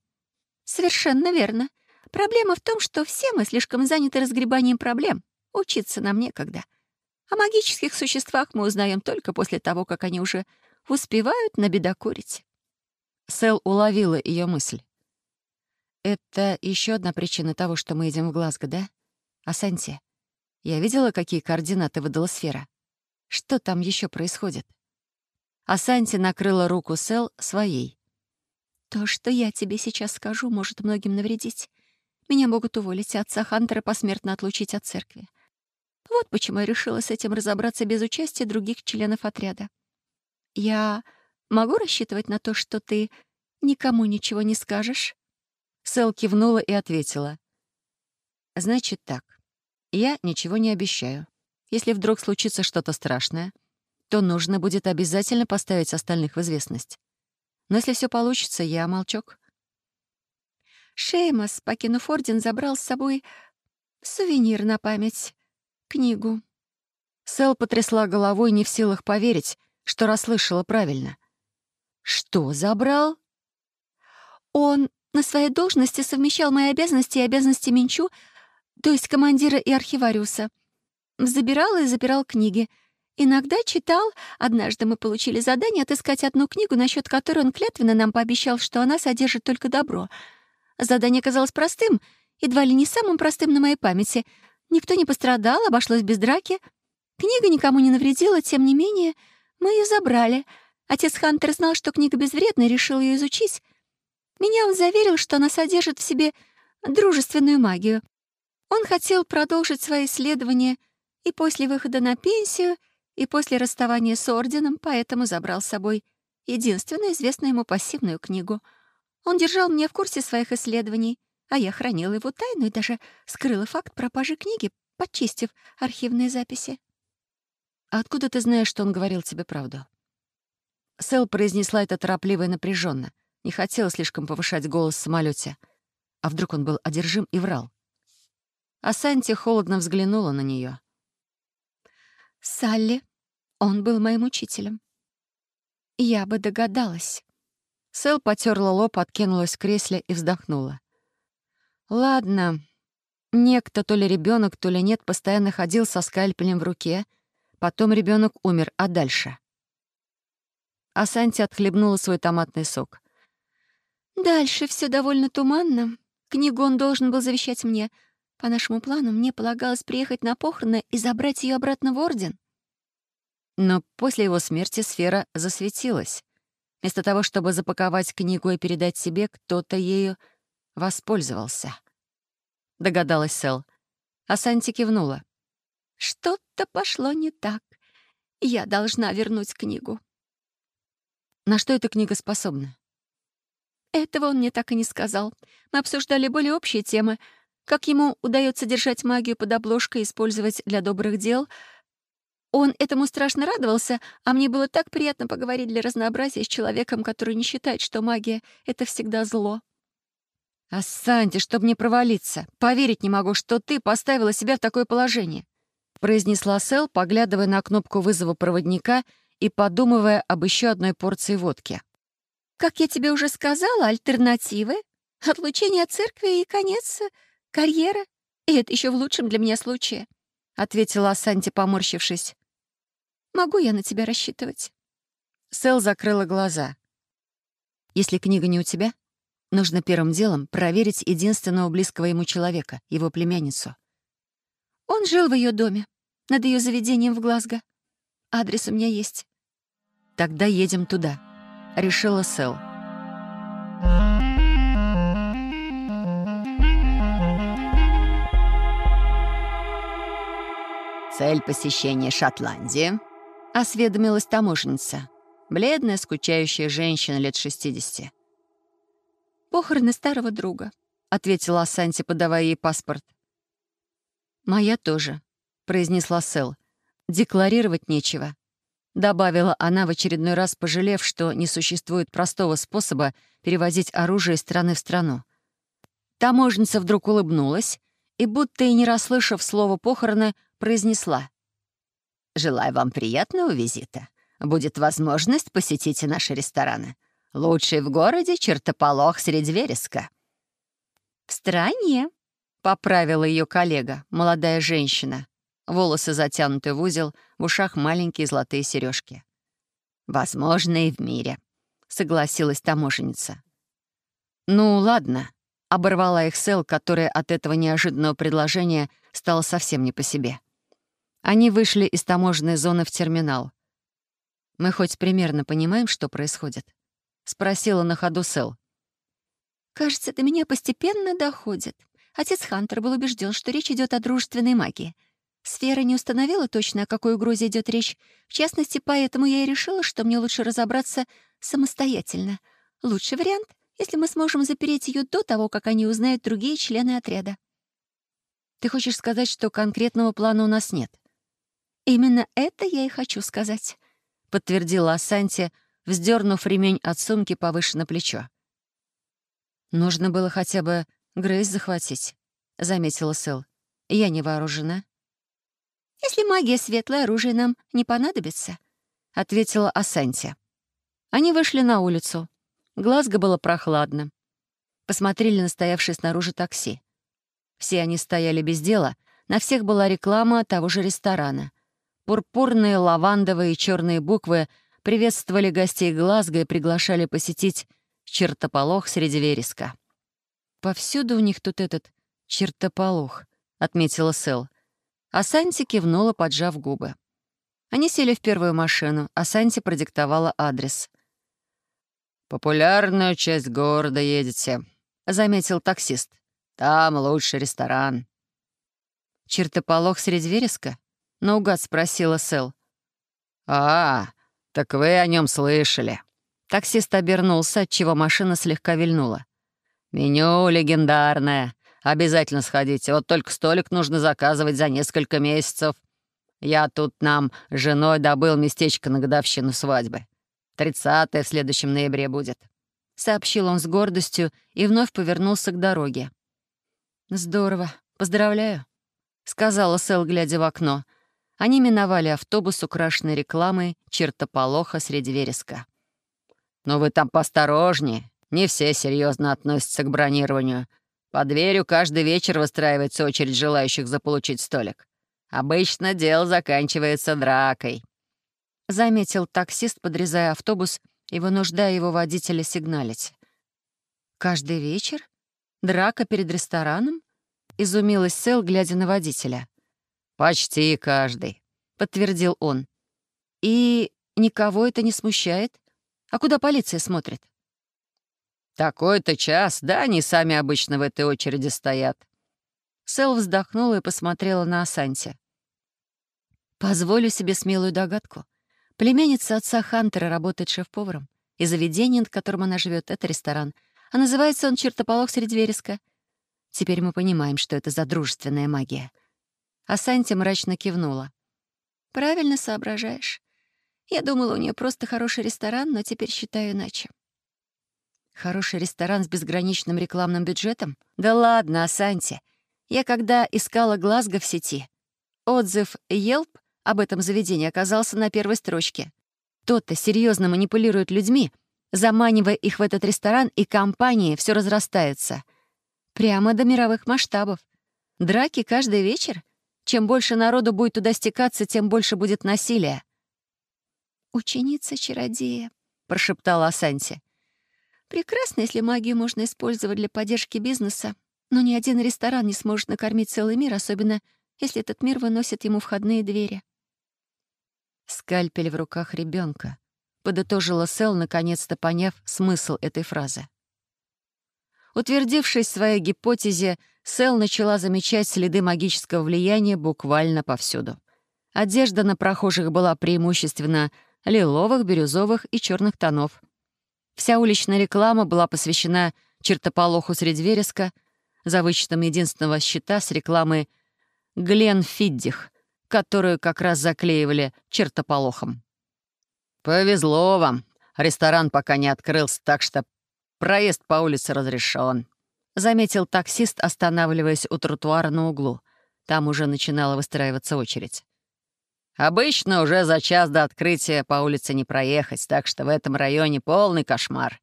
«Совершенно верно. Проблема в том, что все мы слишком заняты разгребанием проблем. Учиться нам некогда. О магических существах мы узнаем только после того, как они уже успевают набедокурить. Сэл уловила ее мысль. «Это еще одна причина того, что мы идем в Глазго, да? Асанти, я видела, какие координаты выдала сфера. Что там еще происходит?» Асанти накрыла руку Сэл своей. «То, что я тебе сейчас скажу, может многим навредить. Меня могут уволить, и отца Хантера посмертно отлучить от церкви. Вот почему я решила с этим разобраться без участия других членов отряда. Я могу рассчитывать на то, что ты никому ничего не скажешь?» Сэл кивнула и ответила. «Значит так. Я ничего не обещаю. Если вдруг случится что-то страшное, то нужно будет обязательно поставить остальных в известность. Но если все получится, я молчок. Шеймас, покинув орден, забрал с собой сувенир на память, книгу. Сэл потрясла головой, не в силах поверить, что расслышала правильно. «Что забрал?» «Он на своей должности совмещал мои обязанности и обязанности Минчу, то есть командира и архивариуса. Забирал и запирал книги. Иногда читал. Однажды мы получили задание отыскать одну книгу, насчет которой он клятвенно нам пообещал, что она содержит только добро — Задание казалось простым, едва ли не самым простым на моей памяти. Никто не пострадал, обошлось без драки. Книга никому не навредила, тем не менее, мы ее забрали. Отец Хантер знал, что книга безвредна, и решил ее изучить. Меня он заверил, что она содержит в себе дружественную магию. Он хотел продолжить свои исследования и после выхода на пенсию, и после расставания с орденом, поэтому забрал с собой единственную известную ему пассивную книгу — он держал меня в курсе своих исследований, а я хранила его тайну и даже скрыла факт пропажи книги, подчистив архивные записи. «А откуда ты знаешь, что он говорил тебе правду?» Сэл произнесла это торопливо и напряженно. Не хотела слишком повышать голос в самолете. А вдруг он был одержим и врал? А Санти холодно взглянула на нее. «Салли, он был моим учителем. Я бы догадалась». Сэл потерла лоб, откинулась в кресле и вздохнула. «Ладно. Некто, то ли ребенок, то ли нет, постоянно ходил со скальпелем в руке. Потом ребенок умер, а дальше?» А Санти отхлебнула свой томатный сок. «Дальше все довольно туманно. Книгу он должен был завещать мне. По нашему плану мне полагалось приехать на похороны и забрать ее обратно в Орден». Но после его смерти сфера засветилась. Вместо того, чтобы запаковать книгу и передать себе, кто-то ею воспользовался. Догадалась Сэл. А Санти кивнула. «Что-то пошло не так. Я должна вернуть книгу». На что эта книга способна? Этого он мне так и не сказал. Мы обсуждали более общие темы. Как ему удается держать магию под обложкой и использовать для добрых дел. Он этому страшно радовался, а мне было так приятно поговорить для разнообразия с человеком, который не считает, что магия — это всегда зло. «Ассанти, чтобы не провалиться, поверить не могу, что ты поставила себя в такое положение», произнесла Сэл, поглядывая на кнопку вызова проводника и подумывая об еще одной порции водки. Как я тебе уже сказала, альтернативы — отлучение от церкви и конец карьеры. И это еще в лучшем для меня случае, — ответила Асанти, поморщившись. «Могу я на тебя рассчитывать?» Сэл закрыла глаза. «Если книга не у тебя, нужно первым делом проверить единственного близкого ему человека, его племянницу». «Он жил в ее доме, над ее заведением в Глазго. Адрес у меня есть». «Тогда едем туда», — решила Сэл. «Цель посещения Шотландии?» — осведомилась таможенница. Бледная, скучающая женщина лет 60. «Похороны старого друга», — ответила Асанти, подавая ей паспорт. «Моя тоже», — произнесла Сэл. «Декларировать нечего. Добавила она в очередной раз, пожалев, что не существует простого способа перевозить оружие из страны в страну. Таможенница вдруг улыбнулась и, будто и не расслышав слово «похороны», произнесла. «Желаю вам приятного визита. Будет возможность посетить наши рестораны. Лучший в городе чертополох среди вереска». «В стране», — поправила ее коллега, молодая женщина. Волосы затянуты в узел, в ушах маленькие золотые сережки. «Возможно, и в мире», — согласилась таможенница. «Ну, ладно», — оборвала их Сэл, которая от этого неожиданного предложения стала совсем не по себе. Они вышли из таможенной зоны в терминал. «Мы хоть примерно понимаем, что происходит?» — спросила на ходу Сэл. «Кажется, до меня постепенно доходит. Отец Хантер был убежден, что речь идет о дружественной магии. Сфера не установила точно, о какой угрозе идет речь. В частности, поэтому я и решила, что мне лучше разобраться самостоятельно. Лучший вариант, если мы сможем запереть ее до того, как они узнают другие члены отряда. Ты хочешь сказать, что конкретного плана у нас нет? Именно это я и хочу сказать, подтвердила Асанти, вздернув ремень от сумки повыше на плечо. Нужно было хотя бы Грейс захватить, заметила Сэл. Я не вооружена. «Если магия светлая, оружие нам не понадобится», — ответила Асанти. Они вышли на улицу. Глазго было прохладно. Посмотрели на стоявшее снаружи такси. Все они стояли без дела, на всех была реклама того же ресторана. Пурпурные, лавандовые и черные буквы приветствовали гостей Глазго и приглашали посетить чертополох среди вереска. «Повсюду у них тут этот чертополох», — отметила Сэл. А Санти кивнула, поджав губы. Они сели в первую машину, а Санти продиктовала адрес. «Популярную часть города едете», — заметил таксист. «Там лучший ресторан». «Чертополох средь вереска?» — наугад спросила Сэл. «А, так вы о нем слышали». Таксист обернулся, отчего машина слегка вильнула. «Меню легендарное. Обязательно сходите. Вот только столик нужно заказывать за несколько месяцев. Я тут нам с женой добыл местечко на годовщину свадьбы. Тридцатое в следующем ноябре будет», — сообщил он с гордостью и вновь повернулся к дороге. «Здорово. Поздравляю», — сказала Сэл, глядя в окно. Они миновали автобус, украшенный рекламой чертополоха среди вереска. «Но вы там посторожнее. Не все серьезно относятся к бронированию. По дверью каждый вечер выстраивается очередь желающих заполучить столик. Обычно дело заканчивается дракой». Заметил таксист, подрезая автобус и вынуждая его водителя сигналить. «Каждый вечер? Драка перед рестораном?» — изумилась Сэл, глядя на водителя. «Почти каждый», — подтвердил он. «И никого это не смущает? А куда полиция смотрит?» «Такой-то час, да, они сами обычно в этой очереди стоят». Сэл вздохнула и посмотрела на Асанти. «Позволю себе смелую догадку. Племянница отца Хантера работает шеф-поваром. И заведение, над которым она живет, это ресторан. А называется он «Чертополох среди вереска». Теперь мы понимаем, что это за дружественная магия. А Санти мрачно кивнула. «Правильно соображаешь. Я думала, у нее просто хороший ресторан, но теперь считаю иначе». «Хороший ресторан с безграничным рекламным бюджетом? Да ладно, Асанти. Я когда искала Глазго в сети, отзыв Yelp об этом заведении оказался на первой строчке. Кто-то серьезно манипулирует людьми, заманивая их в этот ресторан, и компании все разрастается. Прямо до мировых масштабов. Драки каждый вечер. Чем больше народу будет туда стекаться, тем больше будет насилия. «Ученица-чародея», — прошептала Асанти. «Прекрасно, если магию можно использовать для поддержки бизнеса, но ни один ресторан не сможет накормить целый мир, особенно если этот мир выносит ему входные двери. «Скальпель в руках ребенка, подытожила Сэл, наконец-то поняв смысл этой фразы. Утвердившись в своей гипотезе, Сэл начала замечать следы магического влияния буквально повсюду. Одежда на прохожих была преимущественно лиловых, бирюзовых и черных тонов. Вся уличная реклама была посвящена чертополоху среди вереска, за вычетом единственного счета с рекламой «Глен Фиддих», которую как раз заклеивали чертополохом. «Повезло вам. Ресторан пока не открылся, так что проезд по улице разрешен», — заметил таксист, останавливаясь у тротуара на углу. Там уже начинала выстраиваться очередь. «Обычно уже за час до открытия по улице не проехать, так что в этом районе полный кошмар.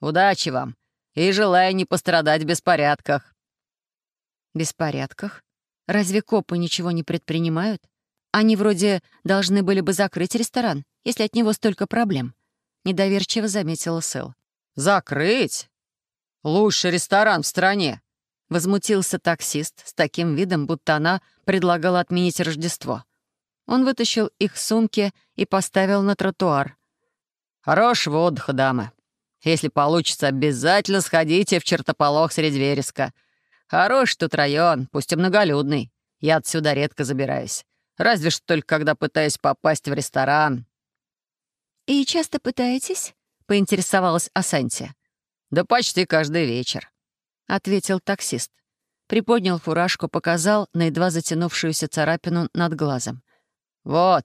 Удачи вам и желаю не пострадать в беспорядках» беспорядках? Разве копы ничего не предпринимают? Они вроде должны были бы закрыть ресторан, если от него столько проблем. Недоверчиво заметила Сэл. «Закрыть? Лучший ресторан в стране!» Возмутился таксист с таким видом, будто она предлагала отменить Рождество. Он вытащил их сумки и поставил на тротуар. «Хорошего отдыха, дамы. Если получится, обязательно сходите в чертополох средь вереска. Хороший тут район, пусть и многолюдный. Я отсюда редко забираюсь. Разве что только когда пытаюсь попасть в ресторан». «И часто пытаетесь?» — поинтересовалась Асанти. «Да почти каждый вечер», — ответил таксист. Приподнял фуражку, показал на едва затянувшуюся царапину над глазом. «Вот,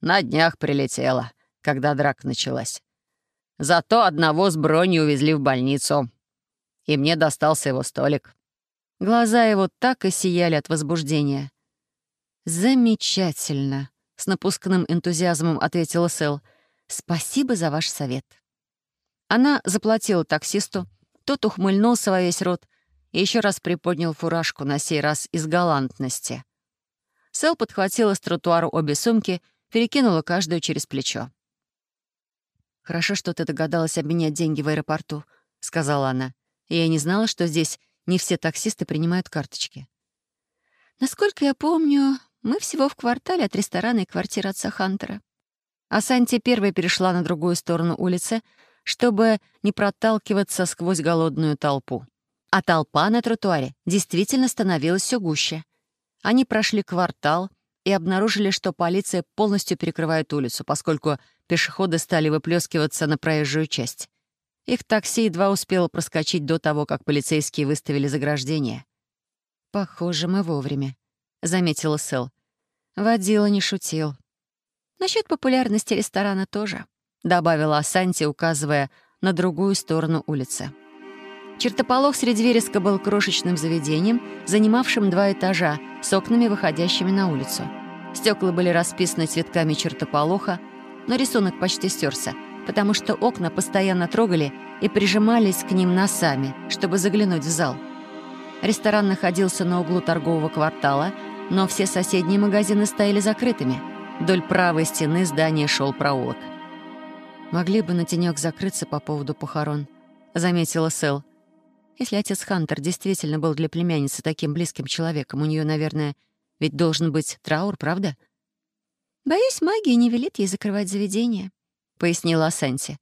на днях прилетела, когда драка началась. Зато одного с броней увезли в больницу. И мне достался его столик. Глаза его так и сияли от возбуждения. «Замечательно», — с напускным энтузиазмом ответила Сэл. «Спасибо за ваш совет». Она заплатила таксисту, тот ухмыльнулся во весь рот и еще раз приподнял фуражку, на сей раз из галантности. Сэл подхватила с тротуара обе сумки, перекинула каждую через плечо. «Хорошо, что ты догадалась обменять деньги в аэропорту», — сказала она. «Я не знала, что здесь не все таксисты принимают карточки. Насколько я помню, мы всего в квартале от ресторана и квартиры отца Хантера. А Санти первой перешла на другую сторону улицы, чтобы не проталкиваться сквозь голодную толпу. А толпа на тротуаре действительно становилась все гуще. Они прошли квартал и обнаружили, что полиция полностью перекрывает улицу, поскольку пешеходы стали выплескиваться на проезжую часть. Их такси едва успело проскочить до того, как полицейские выставили заграждение. «Похоже, мы вовремя», — заметила Сэл. Водила не шутил. «Насчёт популярности ресторана тоже», — добавила Асанти, указывая на другую сторону улицы. Чертополох среди вереска был крошечным заведением, занимавшим два этажа, с окнами, выходящими на улицу. Стекла были расписаны цветками чертополоха, но рисунок почти стерся — потому что окна постоянно трогали и прижимались к ним носами, чтобы заглянуть в зал. Ресторан находился на углу торгового квартала, но все соседние магазины стояли закрытыми. Вдоль правой стены здания шел проулок. «Могли бы на тенек закрыться по поводу похорон», — заметила Сэл. «Если отец Хантер действительно был для племянницы таким близким человеком, у нее, наверное, ведь должен быть траур, правда?» «Боюсь, магия не велит ей закрывать заведение», пояснила Асанти.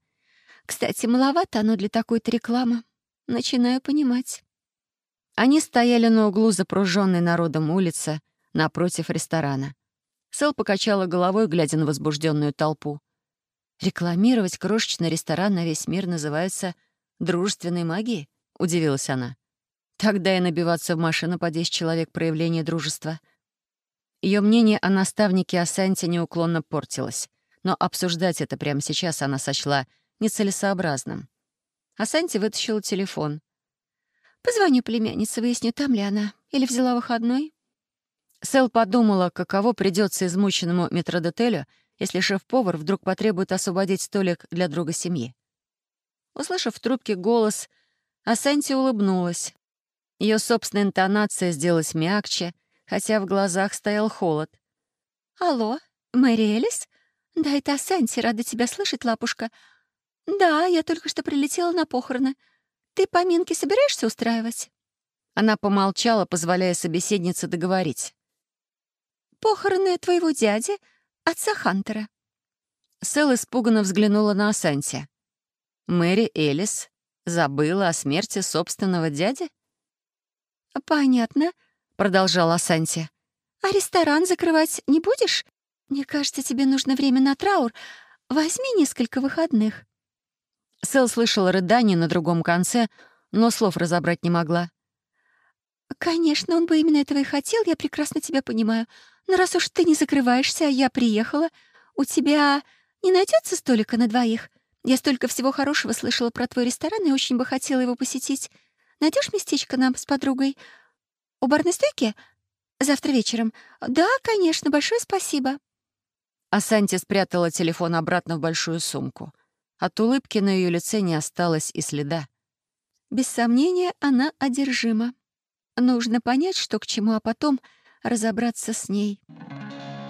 «Кстати, маловато оно для такой-то рекламы. Начинаю понимать». Они стояли на углу запруженной народом улицы напротив ресторана. Сэл покачала головой, глядя на возбужденную толпу. Рекламировать крошечный ресторан на весь мир называется «дружественной магией», — удивилась она. Тогда и набиваться в машину по 10 человек проявление дружества. Ее мнение о наставнике Асанте неуклонно портилось, но обсуждать это прямо сейчас она сочла нецелесообразным. Асанти вытащила телефон. «Позвоню племяннице, выясню, там ли она. Или взяла выходной?» Сэл подумала, каково придется измученному метродотелю, если шеф-повар вдруг потребует освободить столик для друга семьи. Услышав в трубке голос, Асанти улыбнулась. Ее собственная интонация сделалась мягче, хотя в глазах стоял холод. «Алло, Мэри Элис? Да, это Асанти, рада тебя слышать, лапушка. Да, я только что прилетела на похороны. Ты поминки собираешься устраивать?» Она помолчала, позволяя собеседнице договорить. «Похороны твоего дяди, отца Хантера». Сэл испуганно взглянула на Асанти. Мэри Элис забыла о смерти собственного дяди? «Понятно», — продолжала Асанти. «А ресторан закрывать не будешь? Мне кажется, тебе нужно время на траур. Возьми несколько выходных». Сэл слышала рыдание на другом конце, но слов разобрать не могла. «Конечно, он бы именно этого и хотел, я прекрасно тебя понимаю. Но раз уж ты не закрываешься, а я приехала, у тебя не найдется столика на двоих? Я столько всего хорошего слышала про твой ресторан и очень бы хотела его посетить. Найдешь местечко нам с подругой? У барной стойки? Завтра вечером. Да, конечно, большое спасибо». А Санти спрятала телефон обратно в большую сумку. От улыбки на ее лице не осталось и следа. Без сомнения, она одержима. Нужно понять, что к чему, а потом разобраться с ней.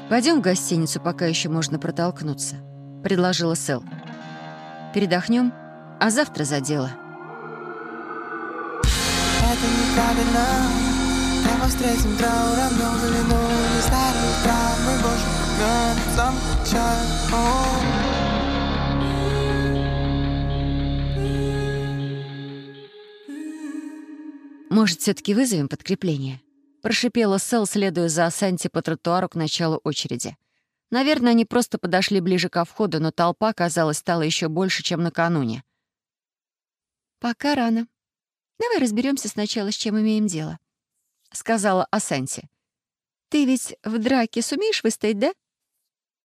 Пойдем в гостиницу, пока еще можно протолкнуться», — предложила Сэл. «Передохнем, а завтра за дело». Это неправильно, давай встретим трауром, но заглянули старые травмы, боже, сам чай, «Может, все таки вызовем подкрепление?» Прошипела Сэл, следуя за Асанти по тротуару к началу очереди. Наверное, они просто подошли ближе ко входу, но толпа, казалось, стала еще больше, чем накануне. «Пока рано. Давай разберемся сначала, с чем имеем дело», — сказала Асанти. «Ты ведь в драке сумеешь выстоять, да?»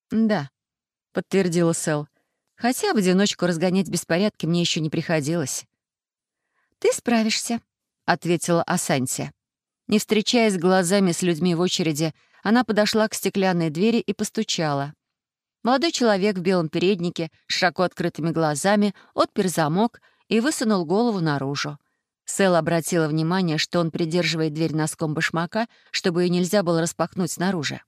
«Да», — подтвердила Сэл. «Хотя в одиночку разгонять беспорядки мне еще не приходилось». «Ты справишься», — ответила Асанти. Не встречаясь глазами с людьми в очереди, она подошла к стеклянной двери и постучала. Молодой человек в белом переднике с широко открытыми глазами отпер замок и высунул голову наружу. Сэл обратила внимание, что он придерживает дверь носком башмака, чтобы ее нельзя было распахнуть снаружи.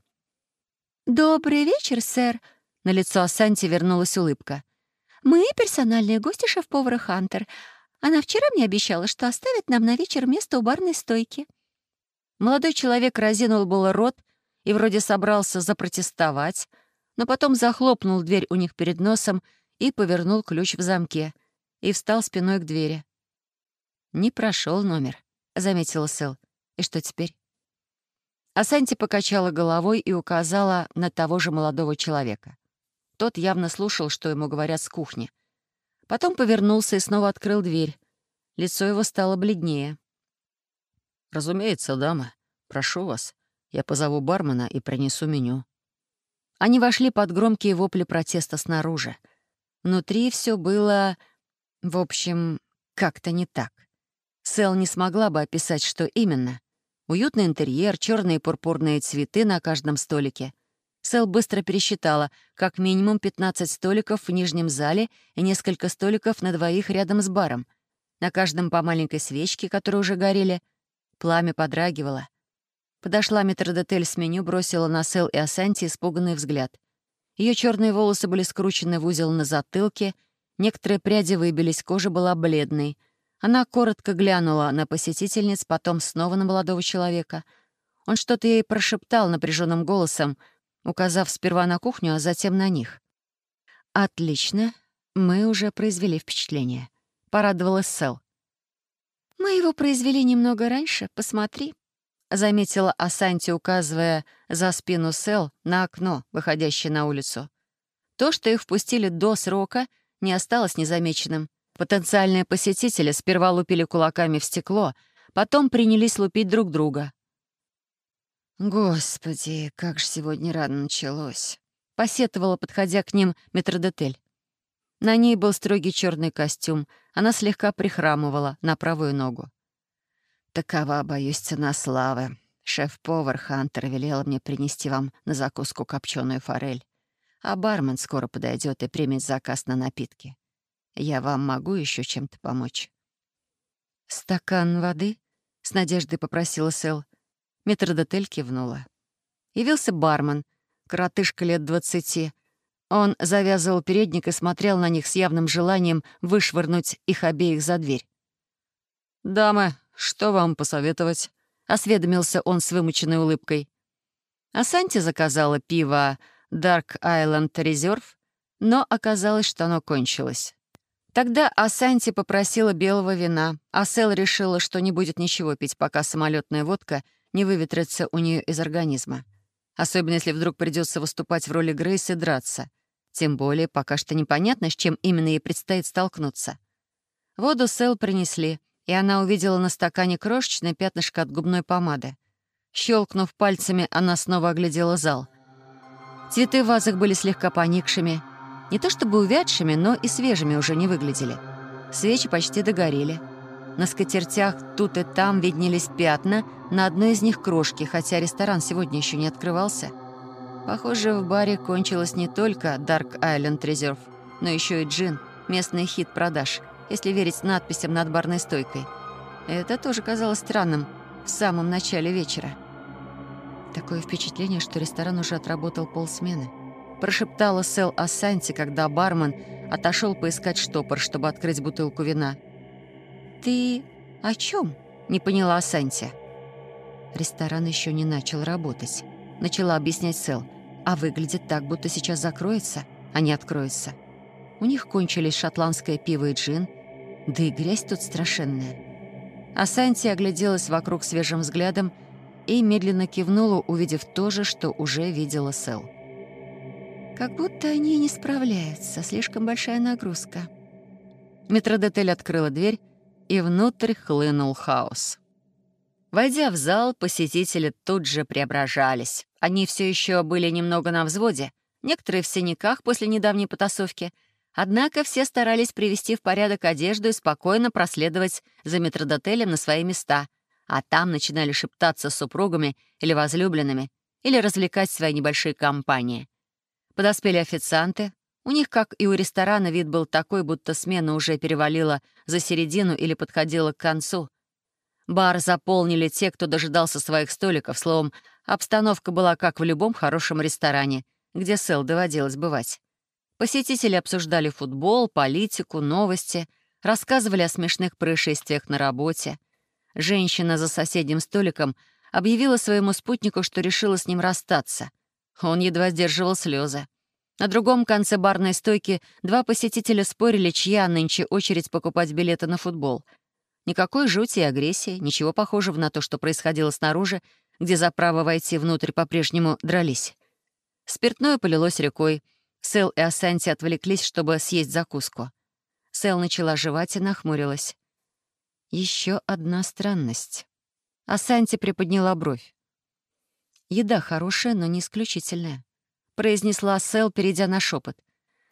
«Добрый вечер, сэр!» На лицо Асанти вернулась улыбка. «Мы — персональные гости шеф-повара Хантер. Она вчера мне обещала, что оставит нам на вечер место у барной стойки». Молодой человек разинул было рот и вроде собрался запротестовать, но потом захлопнул дверь у них перед носом и повернул ключ в замке и встал спиной к двери. «Не прошел номер», — заметила Сэл. «И что теперь?» Асанти покачала головой и указала на того же молодого человека. Тот явно слушал, что ему говорят с кухни. Потом повернулся и снова открыл дверь. Лицо его стало бледнее. «Разумеется, дама. Прошу вас. Я позову бармена и принесу меню». Они вошли под громкие вопли протеста снаружи. Внутри все было... В общем, как-то не так. Сэл не смогла бы описать, что именно. Уютный интерьер, черные пурпурные цветы на каждом столике — Сэл быстро пересчитала как минимум 15 столиков в нижнем зале и несколько столиков на двоих рядом с баром. На каждом по маленькой свечке, которые уже горели. Пламя подрагивало. Подошла метродотель с меню, бросила на Сэл и Асанти испуганный взгляд. Ее черные волосы были скручены в узел на затылке, некоторые пряди выбились, кожа была бледной. Она коротко глянула на посетительниц, потом снова на молодого человека. Он что-то ей прошептал напряженным голосом — указав сперва на кухню, а затем на них. «Отлично. Мы уже произвели впечатление», — порадовалась Сэл. «Мы его произвели немного раньше, посмотри», — заметила Асанти, указывая за спину Сэл на окно, выходящее на улицу. То, что их впустили до срока, не осталось незамеченным. Потенциальные посетители сперва лупили кулаками в стекло, потом принялись лупить друг друга. «Господи, как же сегодня рано началось!» — посетовала, подходя к ним метродетель. На ней был строгий черный костюм, она слегка прихрамывала на правую ногу. «Такова, боюсь, цена славы. Шеф-повар Хантер велел мне принести вам на закуску копченую форель, а бармен скоро подойдет и примет заказ на напитки. Я вам могу еще чем-то помочь?» «Стакан воды?» — с надеждой попросила Сэл. Метродотель кивнула. Явился бармен, коротышка лет двадцати. Он завязывал передник и смотрел на них с явным желанием вышвырнуть их обеих за дверь. «Дамы, что вам посоветовать?» — осведомился он с вымученной улыбкой. А заказала пиво Dark Island Reserve, но оказалось, что оно кончилось. Тогда Асанти попросила белого вина, а Сел решила, что не будет ничего пить, пока самолетная водка не выветрится у нее из организма. Особенно если вдруг придется выступать в роли Грейс и драться. Тем более, пока что непонятно, с чем именно ей предстоит столкнуться. Воду Сел принесли, и она увидела на стакане крошечное пятнышко от губной помады. Щелкнув пальцами, она снова оглядела зал. Цветы в вазах были слегка поникшими — не то чтобы увядшими, но и свежими уже не выглядели. Свечи почти догорели. На скатертях тут и там виднелись пятна, на одной из них крошки, хотя ресторан сегодня еще не открывался. Похоже, в баре кончилось не только Dark Island Reserve, но еще и джин, местный хит продаж, если верить надписям над барной стойкой. Это тоже казалось странным в самом начале вечера. Такое впечатление, что ресторан уже отработал полсмены прошептала Сэл Ассанти, когда бармен отошел поискать штопор, чтобы открыть бутылку вина. «Ты о чем? не поняла Ассанти. Ресторан еще не начал работать. Начала объяснять Сэл. А выглядит так, будто сейчас закроется, а не откроется. У них кончились шотландское пиво и джин, да и грязь тут страшенная. Асанти огляделась вокруг свежим взглядом и медленно кивнула, увидев то же, что уже видела Сэл. Как будто они не справляются, слишком большая нагрузка. Метродетель открыла дверь, и внутрь хлынул хаос. Войдя в зал, посетители тут же преображались. Они все еще были немного на взводе, некоторые в синяках после недавней потасовки. Однако все старались привести в порядок одежду и спокойно проследовать за метродотелем на свои места, а там начинали шептаться с супругами или возлюбленными, или развлекать свои небольшие компании. Подоспели официанты. У них, как и у ресторана, вид был такой, будто смена уже перевалила за середину или подходила к концу. Бар заполнили те, кто дожидался своих столиков. Словом, обстановка была как в любом хорошем ресторане, где Сэл доводилось бывать. Посетители обсуждали футбол, политику, новости, рассказывали о смешных происшествиях на работе. Женщина за соседним столиком объявила своему спутнику, что решила с ним расстаться. Он едва сдерживал слезы. На другом конце барной стойки два посетителя спорили, чья нынче очередь покупать билеты на футбол. Никакой жути и агрессии, ничего похожего на то, что происходило снаружи, где за право войти внутрь по-прежнему дрались. Спиртное полилось рекой. Сэл и Асанти отвлеклись, чтобы съесть закуску. Сэл начала жевать и нахмурилась. Еще одна странность. Асанти приподняла бровь. Еда хорошая, но не исключительная», — произнесла Сэл, перейдя на шепот.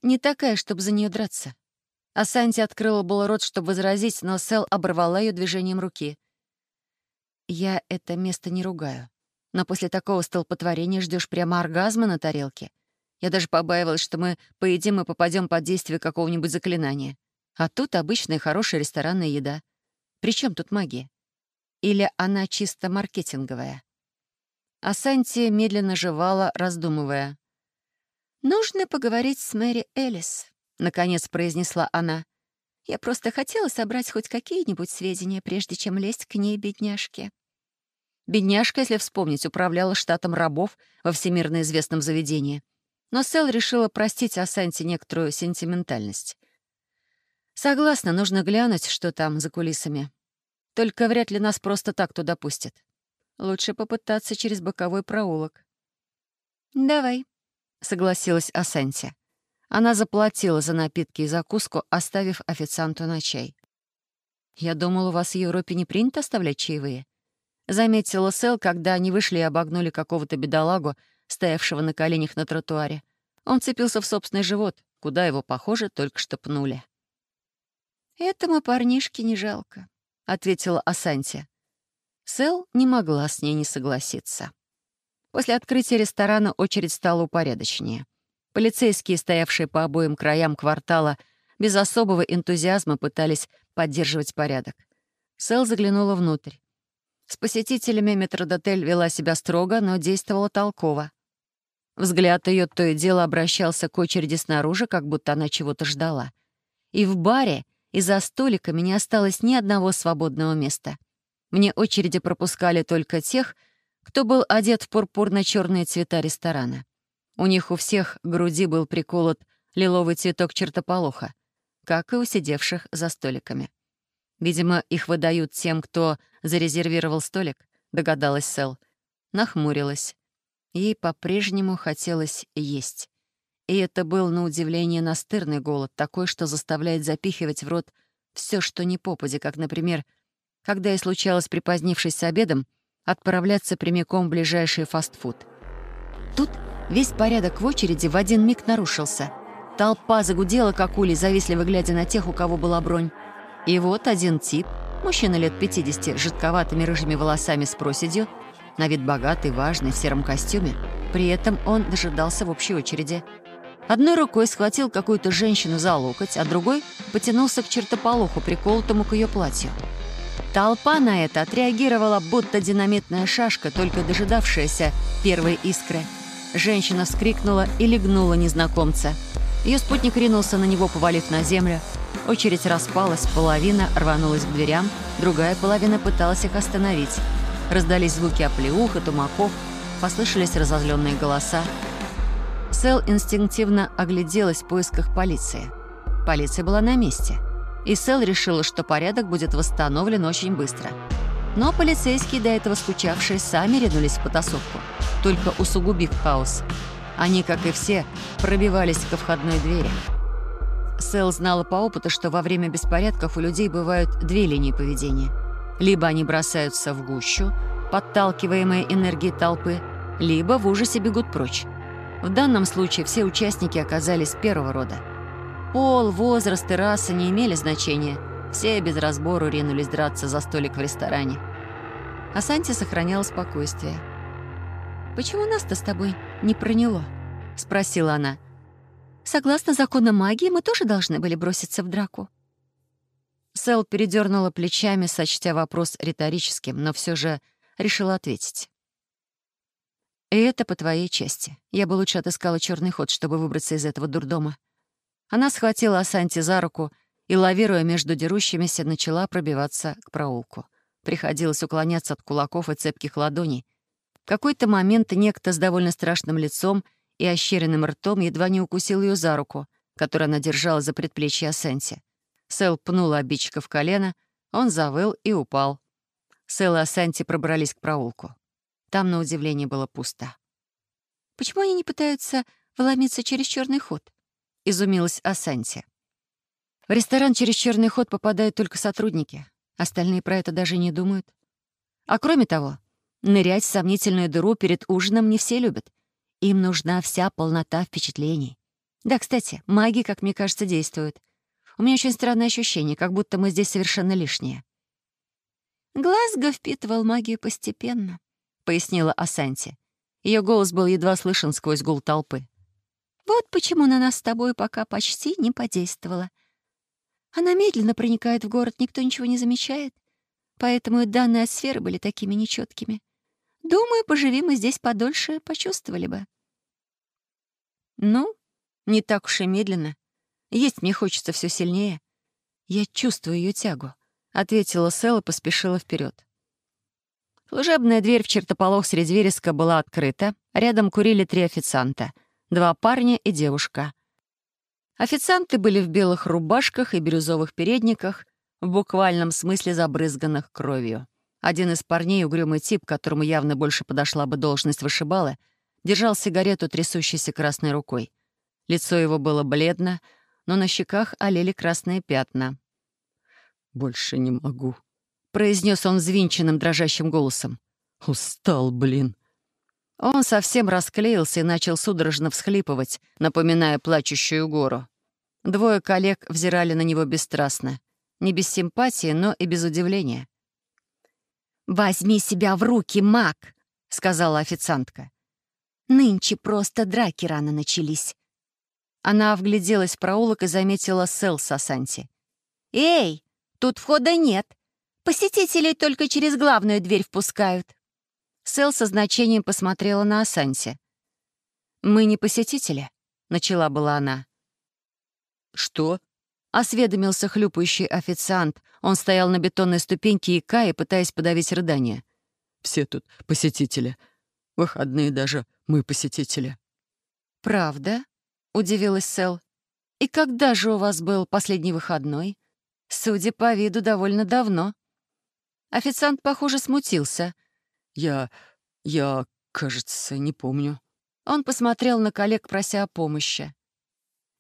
«Не такая, чтобы за нее драться». А Санти открыла был рот, чтобы возразить, но Сэл оборвала ее движением руки. «Я это место не ругаю. Но после такого столпотворения ждешь прямо оргазма на тарелке. Я даже побаивалась, что мы поедим и попадем под действие какого-нибудь заклинания. А тут обычная хорошая ресторанная еда. Причем тут магия? Или она чисто маркетинговая?» а Санти медленно жевала, раздумывая. «Нужно поговорить с Мэри Элис», — наконец произнесла она. «Я просто хотела собрать хоть какие-нибудь сведения, прежде чем лезть к ней, бедняжке». Бедняжка, если вспомнить, управляла штатом рабов во всемирно известном заведении. Но Сэл решила простить Асанти некоторую сентиментальность. «Согласна, нужно глянуть, что там за кулисами. Только вряд ли нас просто так туда пустят. Лучше попытаться через боковой проулок. «Давай», — согласилась Асанти. Она заплатила за напитки и закуску, оставив официанту на чай. «Я думала, у вас в Европе не принято оставлять чаевые», — заметила Сэл, когда они вышли и обогнули какого-то бедолагу, стоявшего на коленях на тротуаре. Он цепился в собственный живот, куда его, похоже, только что пнули. «Этому парнишке не жалко», — ответила Асанти. Сэл не могла с ней не согласиться. После открытия ресторана очередь стала упорядочнее. Полицейские, стоявшие по обоим краям квартала, без особого энтузиазма пытались поддерживать порядок. Сэл заглянула внутрь. С посетителями метродотель вела себя строго, но действовала толково. Взгляд ее то и дело обращался к очереди снаружи, как будто она чего-то ждала. И в баре, и за столиками не осталось ни одного свободного места. Мне очереди пропускали только тех, кто был одет в пурпурно-черные цвета ресторана. У них у всех груди был приколот лиловый цветок чертополоха, как и у сидевших за столиками. Видимо, их выдают тем, кто зарезервировал столик, догадалась Сэл. Нахмурилась. Ей по-прежнему хотелось есть. И это был, на удивление, настырный голод, такой, что заставляет запихивать в рот все, что не попади, как, например, когда я случалось, припозднившись с обедом, отправляться прямиком в ближайший фастфуд. Тут весь порядок в очереди в один миг нарушился. Толпа загудела, как улей, завистливо глядя на тех, у кого была бронь. И вот один тип, мужчина лет 50 с жидковатыми рыжими волосами с проседью, на вид богатый, важный, в сером костюме. При этом он дожидался в общей очереди. Одной рукой схватил какую-то женщину за локоть, а другой потянулся к чертополоху, приколотому к ее платью. Толпа на это отреагировала, будто динамитная шашка, только дожидавшаяся первой искры. Женщина вскрикнула и легнула незнакомца. Ее спутник ринулся на него, повалив на землю. Очередь распалась, половина рванулась к дверям, другая половина пыталась их остановить. Раздались звуки оплеух и тумаков, послышались разозленные голоса. Сэл инстинктивно огляделась в поисках полиции. Полиция была на месте. И Сэл решила, что порядок будет восстановлен очень быстро. Но полицейские, до этого скучавшие, сами ринулись в потасовку, только усугубив хаос. Они, как и все, пробивались ко входной двери. Сэл знала по опыту, что во время беспорядков у людей бывают две линии поведения — либо они бросаются в гущу, подталкиваемые энергией толпы, либо в ужасе бегут прочь. В данном случае все участники оказались первого рода. Пол, возраст и раса не имели значения. Все без разбору ринулись драться за столик в ресторане. А Санти сохраняла спокойствие. «Почему нас-то с тобой не проняло?» — спросила она. «Согласно законам магии, мы тоже должны были броситься в драку». Сэл передернула плечами, сочтя вопрос риторическим, но все же решила ответить. «И это по твоей части. Я бы лучше отыскала черный ход, чтобы выбраться из этого дурдома». Она схватила Асанти за руку и, лавируя между дерущимися, начала пробиваться к проулку. Приходилось уклоняться от кулаков и цепких ладоней. В какой-то момент некто с довольно страшным лицом и ощеренным ртом едва не укусил ее за руку, которую она держала за предплечье Асанти. Сэл пнула обидчика в колено, он завыл и упал. Сэл и Асанти пробрались к проулку. Там, на удивление, было пусто. «Почему они не пытаются вломиться через черный ход?» — изумилась Асанти. «В ресторан через черный ход попадают только сотрудники. Остальные про это даже не думают. А кроме того, нырять в сомнительную дыру перед ужином не все любят. Им нужна вся полнота впечатлений. Да, кстати, маги, как мне кажется, действуют. У меня очень странное ощущение, как будто мы здесь совершенно лишние». «Глазго впитывал магию постепенно», — пояснила Асанти. Ее голос был едва слышен сквозь гул толпы. «Вот почему на нас с тобой пока почти не подействовала. Она медленно проникает в город, никто ничего не замечает, поэтому и данные сферы были такими нечеткими. Думаю, поживи мы здесь подольше, почувствовали бы». «Ну, не так уж и медленно», есть мне хочется все сильнее. Я чувствую ее тягу», — ответила Сэл и поспешила вперед. Служебная дверь в чертополох среди вереска была открыта. Рядом курили три официанта. Два парня и девушка. Официанты были в белых рубашках и бирюзовых передниках, в буквальном смысле забрызганных кровью. Один из парней, угрюмый тип, которому явно больше подошла бы должность вышибалы, держал сигарету трясущейся красной рукой. Лицо его было бледно, но на щеках олели красные пятна. «Больше не могу», — произнес он взвинченным, дрожащим голосом. «Устал, блин». Он совсем расклеился и начал судорожно всхлипывать, напоминая плачущую гору. Двое коллег взирали на него бесстрастно. Не без симпатии, но и без удивления. «Возьми себя в руки, маг!» — сказала официантка. «Нынче просто драки рано начались». Она вгляделась в проулок и заметила Сел Сасанти. «Эй, тут входа нет. Посетителей только через главную дверь впускают». Сел со значением посмотрела на Асанти. «Мы не посетители», — начала была она. «Что?» — осведомился хлюпающий официант. Он стоял на бетонной ступеньке икая, пытаясь подавить рыдание. «Все тут посетители. Выходные даже мы посетители». «Правда?» — удивилась Сэл. «И когда же у вас был последний выходной?» «Судя по виду, довольно давно». Официант, похоже, смутился. «Я... я, кажется, не помню». Он посмотрел на коллег, прося о помощи.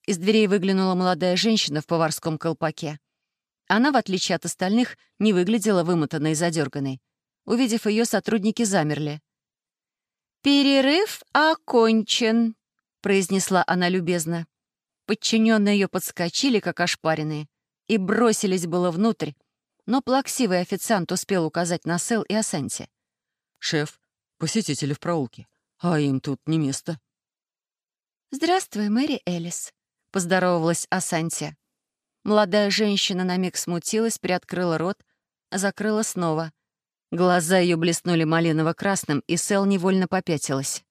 Из дверей выглянула молодая женщина в поварском колпаке. Она, в отличие от остальных, не выглядела вымотанной и задерганной. Увидев ее, сотрудники замерли. «Перерыв окончен», — произнесла она любезно. Подчиненные ее подскочили, как ошпаренные, и бросились было внутрь, но плаксивый официант успел указать на Сел и Асанти. «Шеф, посетители в проулке, а им тут не место». «Здравствуй, Мэри Элис», поздоровалась Асанти. Молодая женщина на миг смутилась, приоткрыла рот, закрыла снова. Глаза ее блеснули малиново-красным, и Сэл невольно попятилась.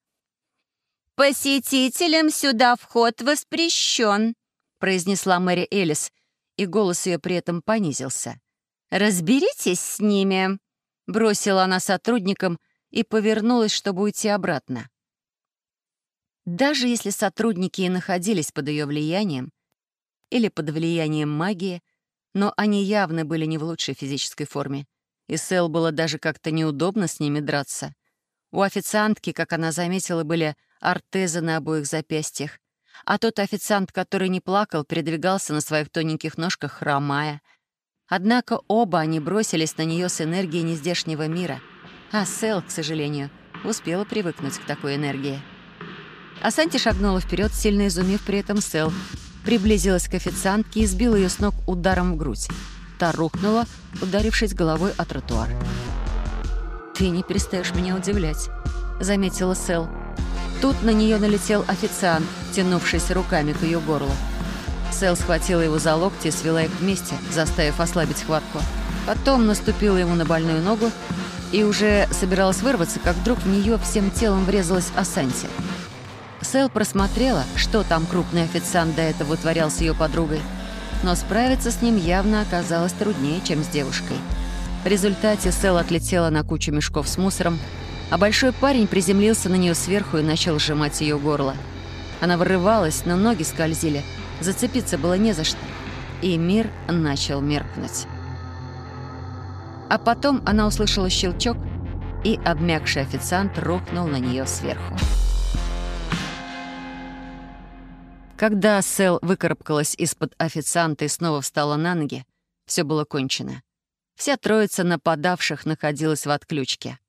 «Посетителям сюда вход воспрещен», — произнесла Мэри Элис, и голос ее при этом понизился. «Разберитесь с ними», — бросила она сотрудникам и повернулась, чтобы уйти обратно. Даже если сотрудники и находились под ее влиянием или под влиянием магии, но они явно были не в лучшей физической форме, и Сэл было даже как-то неудобно с ними драться. У официантки, как она заметила, были ортезы на обоих запястьях, а тот официант, который не плакал, передвигался на своих тоненьких ножках, хромая. Однако оба они бросились на нее с энергией нездешнего мира, а Сэл, к сожалению, успела привыкнуть к такой энергии. А Санти шагнула вперед, сильно изумив при этом Сэл. Приблизилась к официантке и сбила ее с ног ударом в грудь. Та рухнула, ударившись головой о тротуар. «Ты не перестаешь меня удивлять», — заметила Сэл. Тут на нее налетел официант, тянувшись руками к ее горлу. Сэл схватила его за локти и свела их вместе, заставив ослабить хватку. Потом наступила ему на больную ногу и уже собиралась вырваться, как вдруг в нее всем телом врезалась Асанти. Сэл просмотрела, что там крупный официант до этого вытворял с ее подругой, но справиться с ним явно оказалось труднее, чем с девушкой. В результате Сэл отлетела на кучу мешков с мусором, а большой парень приземлился на нее сверху и начал сжимать ее горло. Она вырывалась, но ноги скользили, зацепиться было не за что, и мир начал меркнуть. А потом она услышала щелчок, и обмякший официант рухнул на нее сверху. Когда Сэл выкарабкалась из-под официанта и снова встала на ноги, все было кончено. Вся троица нападавших находилась в отключке.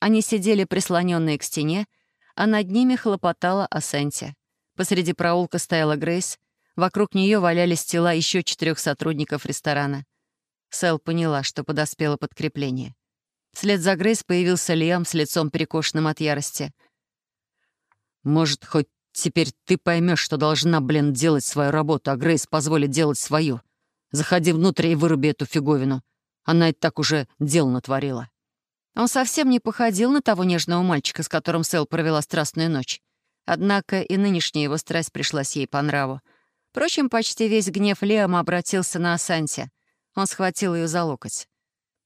Они сидели прислоненные к стене, а над ними хлопотала Асенти. Посреди проулка стояла Грейс, вокруг нее валялись тела еще четырех сотрудников ресторана. Сэл поняла, что подоспело подкрепление. Вслед за Грейс появился Лиам с лицом перекошенным от ярости. «Может, хоть Теперь ты поймешь, что должна, блин, делать свою работу, а Грейс позволит делать свою. Заходи внутрь и выруби эту фиговину. Она и так уже дел натворила». Он совсем не походил на того нежного мальчика, с которым Сэл провела страстную ночь. Однако и нынешняя его страсть пришлась ей по нраву. Впрочем, почти весь гнев Леома обратился на Асанти. Он схватил ее за локоть.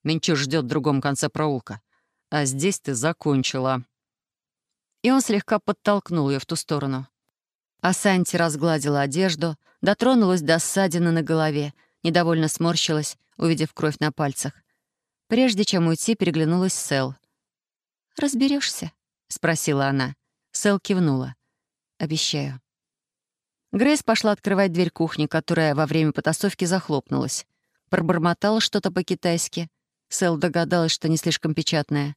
«Менчур ждет в другом конце проулка. А здесь ты закончила» и он слегка подтолкнул ее в ту сторону. А Санти разгладила одежду, дотронулась до ссадины на голове, недовольно сморщилась, увидев кровь на пальцах. Прежде чем уйти, переглянулась Сэл. «Разберешься? спросила она. Сэл кивнула. «Обещаю». Грейс пошла открывать дверь кухни, которая во время потасовки захлопнулась. Пробормотала что-то по-китайски. Сэл догадалась, что не слишком печатное.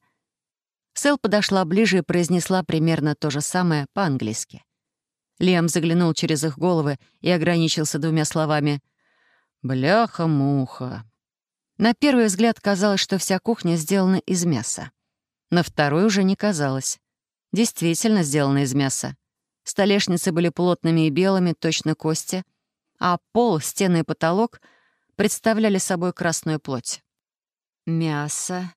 Сэл подошла ближе и произнесла примерно то же самое по-английски. Лиам заглянул через их головы и ограничился двумя словами «Бляха-муха». На первый взгляд казалось, что вся кухня сделана из мяса. На второй уже не казалось. Действительно сделана из мяса. Столешницы были плотными и белыми, точно кости, а пол, стены и потолок представляли собой красную плоть. «Мясо?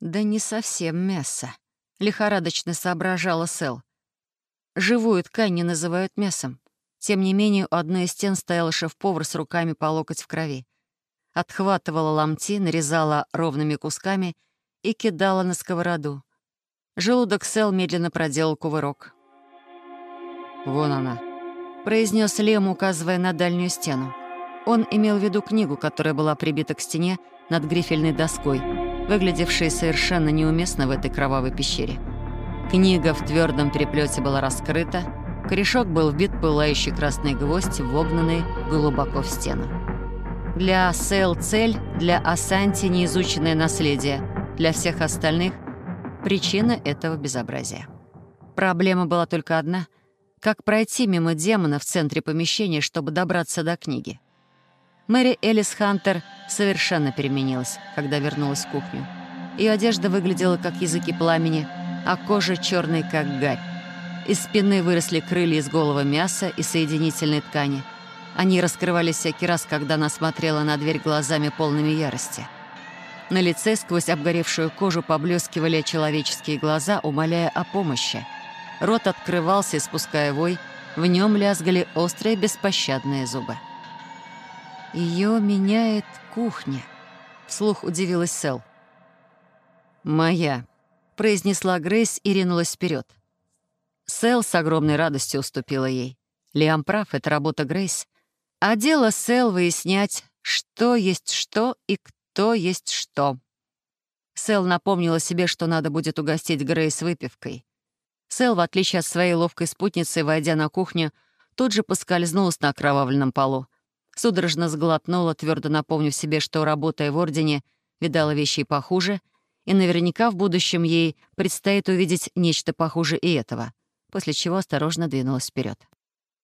Да не совсем мясо», — лихорадочно соображала Сэл. Живую ткань не называют мясом. Тем не менее, у одной из стен стоял шеф-повар с руками по локоть в крови. Отхватывала ломти, нарезала ровными кусками и кидала на сковороду. Желудок Сэл медленно проделал кувырок. «Вон она», — произнес Лем, указывая на дальнюю стену. Он имел в виду книгу, которая была прибита к стене над грифельной доской, выглядевшей совершенно неуместно в этой кровавой пещере. Книга в твердом переплете была раскрыта, корешок был вбит пылающий красный гвоздь, вогнанный глубоко в стену. Для Сэл цель, для Асанти неизученное наследие, для всех остальных — причина этого безобразия. Проблема была только одна — как пройти мимо демона в центре помещения, чтобы добраться до книги. Мэри Элис Хантер совершенно переменилась, когда вернулась в кухню. Ее одежда выглядела как языки пламени — а кожа черной, как гарь. Из спины выросли крылья из голого мяса и соединительной ткани. Они раскрывались всякий раз, когда она смотрела на дверь глазами полными ярости. На лице сквозь обгоревшую кожу поблескивали человеческие глаза, умоляя о помощи. Рот открывался, испуская вой, в нем лязгали острые беспощадные зубы. Ее меняет кухня», — вслух удивилась Сэл. «Моя», произнесла Грейс и ринулась вперед. Сэл с огромной радостью уступила ей. Лиам прав, это работа Грейс. А дело Сэл выяснять, что есть что и кто есть что. Сэл напомнила себе, что надо будет угостить Грейс выпивкой. Сэл, в отличие от своей ловкой спутницы, войдя на кухню, тут же поскользнулась на окровавленном полу. Судорожно сглотнула, твердо напомнив себе, что, работая в Ордене, видала вещи похуже — и наверняка в будущем ей предстоит увидеть нечто похуже и этого, после чего осторожно двинулась вперед.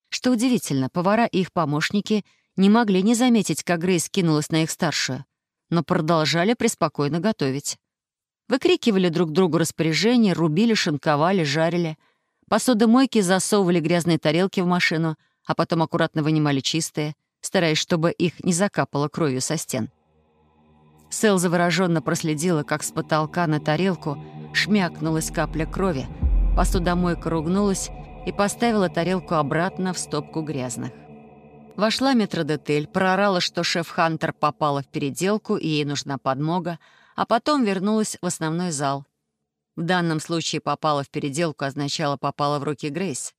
Что удивительно, повара и их помощники не могли не заметить, как Грейс кинулась на их старшую, но продолжали преспокойно готовить. Выкрикивали друг другу распоряжения, рубили, шинковали, жарили. Посудомойки засовывали грязные тарелки в машину, а потом аккуратно вынимали чистые, стараясь, чтобы их не закапало кровью со стен. Сэл завороженно проследила, как с потолка на тарелку шмякнулась капля крови, посудомойка ругнулась и поставила тарелку обратно в стопку грязных. Вошла метродетель, проорала, что шеф Хантер попала в переделку и ей нужна подмога, а потом вернулась в основной зал. В данном случае попала в переделку означало попала в руки Грейс.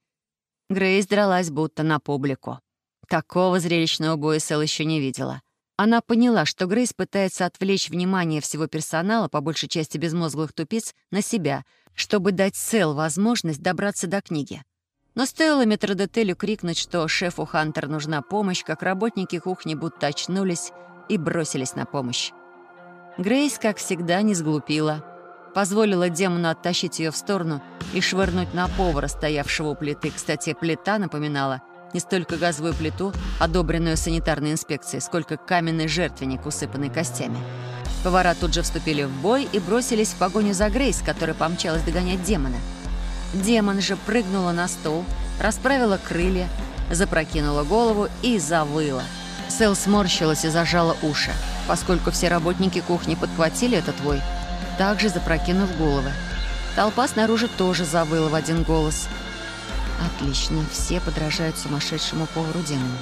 Грейс дралась будто на публику. Такого зрелищного боя Сэл еще не видела. Она поняла, что Грейс пытается отвлечь внимание всего персонала, по большей части безмозглых тупиц, на себя, чтобы дать Сэл возможность добраться до книги. Но стоило метродетелю крикнуть, что шефу Хантер нужна помощь, как работники кухни будто очнулись и бросились на помощь. Грейс, как всегда, не сглупила. Позволила демону оттащить ее в сторону и швырнуть на повара, стоявшего у плиты. Кстати, плита напоминала — не столько газовую плиту, одобренную санитарной инспекцией, сколько каменный жертвенник, усыпанный костями. Повара тут же вступили в бой и бросились в погоню за Грейс, которая помчалась догонять демона. Демон же прыгнула на стол, расправила крылья, запрокинула голову и завыла. Сэл сморщилась и зажала уши, поскольку все работники кухни подхватили этот вой, также запрокинув головы. Толпа снаружи тоже завыла в один голос — Отлично, все подражают сумасшедшему повару демону.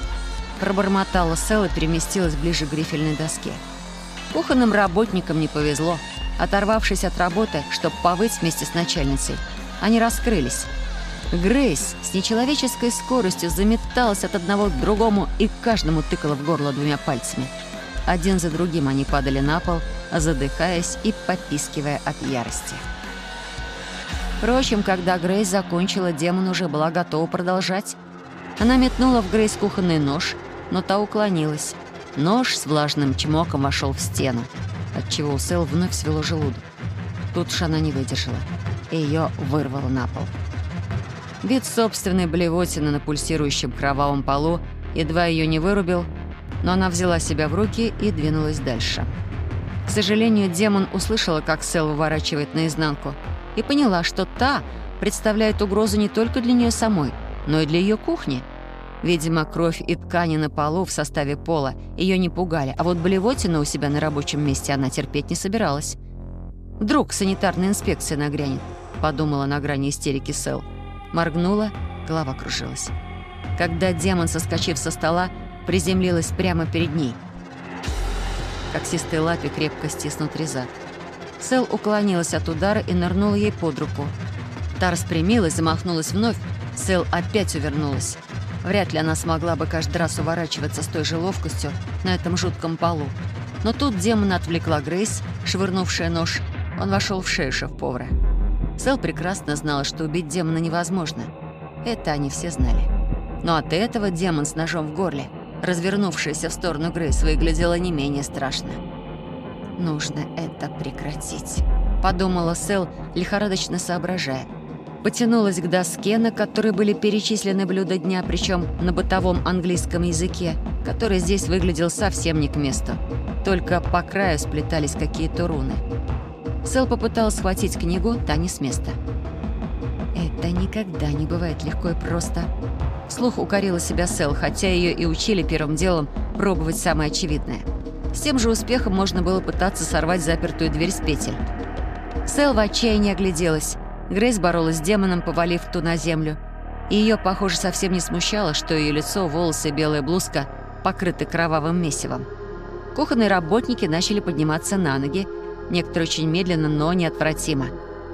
Пробормотала Сэл и переместилась ближе к грифельной доске. Кухонным работникам не повезло. Оторвавшись от работы, чтобы повыть вместе с начальницей, они раскрылись. Грейс с нечеловеческой скоростью заметалась от одного к другому и каждому тыкала в горло двумя пальцами. Один за другим они падали на пол, задыхаясь и попискивая от ярости. Впрочем, когда Грейс закончила, демон уже была готова продолжать. Она метнула в Грейс кухонный нож, но та уклонилась. Нож с влажным чмоком вошел в стену, отчего у Сэл вновь свело желудок. Тут уж она не выдержала, и ее вырвало на пол. Вид собственной блевотины на пульсирующем кровавом полу едва ее не вырубил, но она взяла себя в руки и двинулась дальше. К сожалению, демон услышала, как Сэл выворачивает наизнанку, и поняла, что та представляет угрозу не только для нее самой, но и для ее кухни. Видимо, кровь и ткани на полу в составе пола ее не пугали, а вот блевотина у себя на рабочем месте она терпеть не собиралась. «Вдруг санитарная инспекция нагрянет», — подумала на грани истерики Сэл. Моргнула, голова кружилась. Когда демон, соскочив со стола, приземлилась прямо перед ней. Коксистой лапе крепко стиснут резак. Сэл уклонилась от удара и нырнула ей под руку. Та распрямилась, замахнулась вновь. Сэл опять увернулась. Вряд ли она смогла бы каждый раз уворачиваться с той же ловкостью на этом жутком полу. Но тут демона отвлекла Грейс, швырнувшая нож. Он вошел в шею шеф-повара. Сэл прекрасно знала, что убить демона невозможно. Это они все знали. Но от этого демон с ножом в горле — развернувшаяся в сторону Грейс, выглядела не менее страшно. «Нужно это прекратить», — подумала Сэл, лихорадочно соображая. Потянулась к доске, на которой были перечислены блюда дня, причем на бытовом английском языке, который здесь выглядел совсем не к месту. Только по краю сплетались какие-то руны. Сэл попыталась схватить книгу, та не с места. «Это никогда не бывает легко и просто», Слух укорила себя Сэл, хотя ее и учили первым делом пробовать самое очевидное. С тем же успехом можно было пытаться сорвать запертую дверь с петель. Сэл в отчаянии огляделась. Грейс боролась с демоном, повалив ту на землю. И ее, похоже, совсем не смущало, что ее лицо, волосы и белая блузка покрыты кровавым месивом. Кухонные работники начали подниматься на ноги, некоторые очень медленно, но неотвратимо.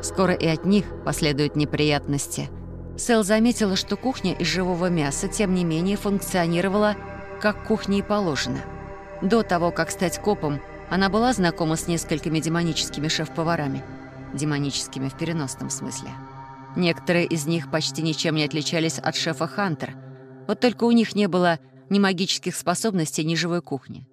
Скоро и от них последуют неприятности – Сэл заметила, что кухня из живого мяса, тем не менее, функционировала как кухня и положено. До того, как стать копом, она была знакома с несколькими демоническими шеф-поварами. Демоническими в переносном смысле. Некоторые из них почти ничем не отличались от шефа Хантер. Вот только у них не было ни магических способностей, ни живой кухни.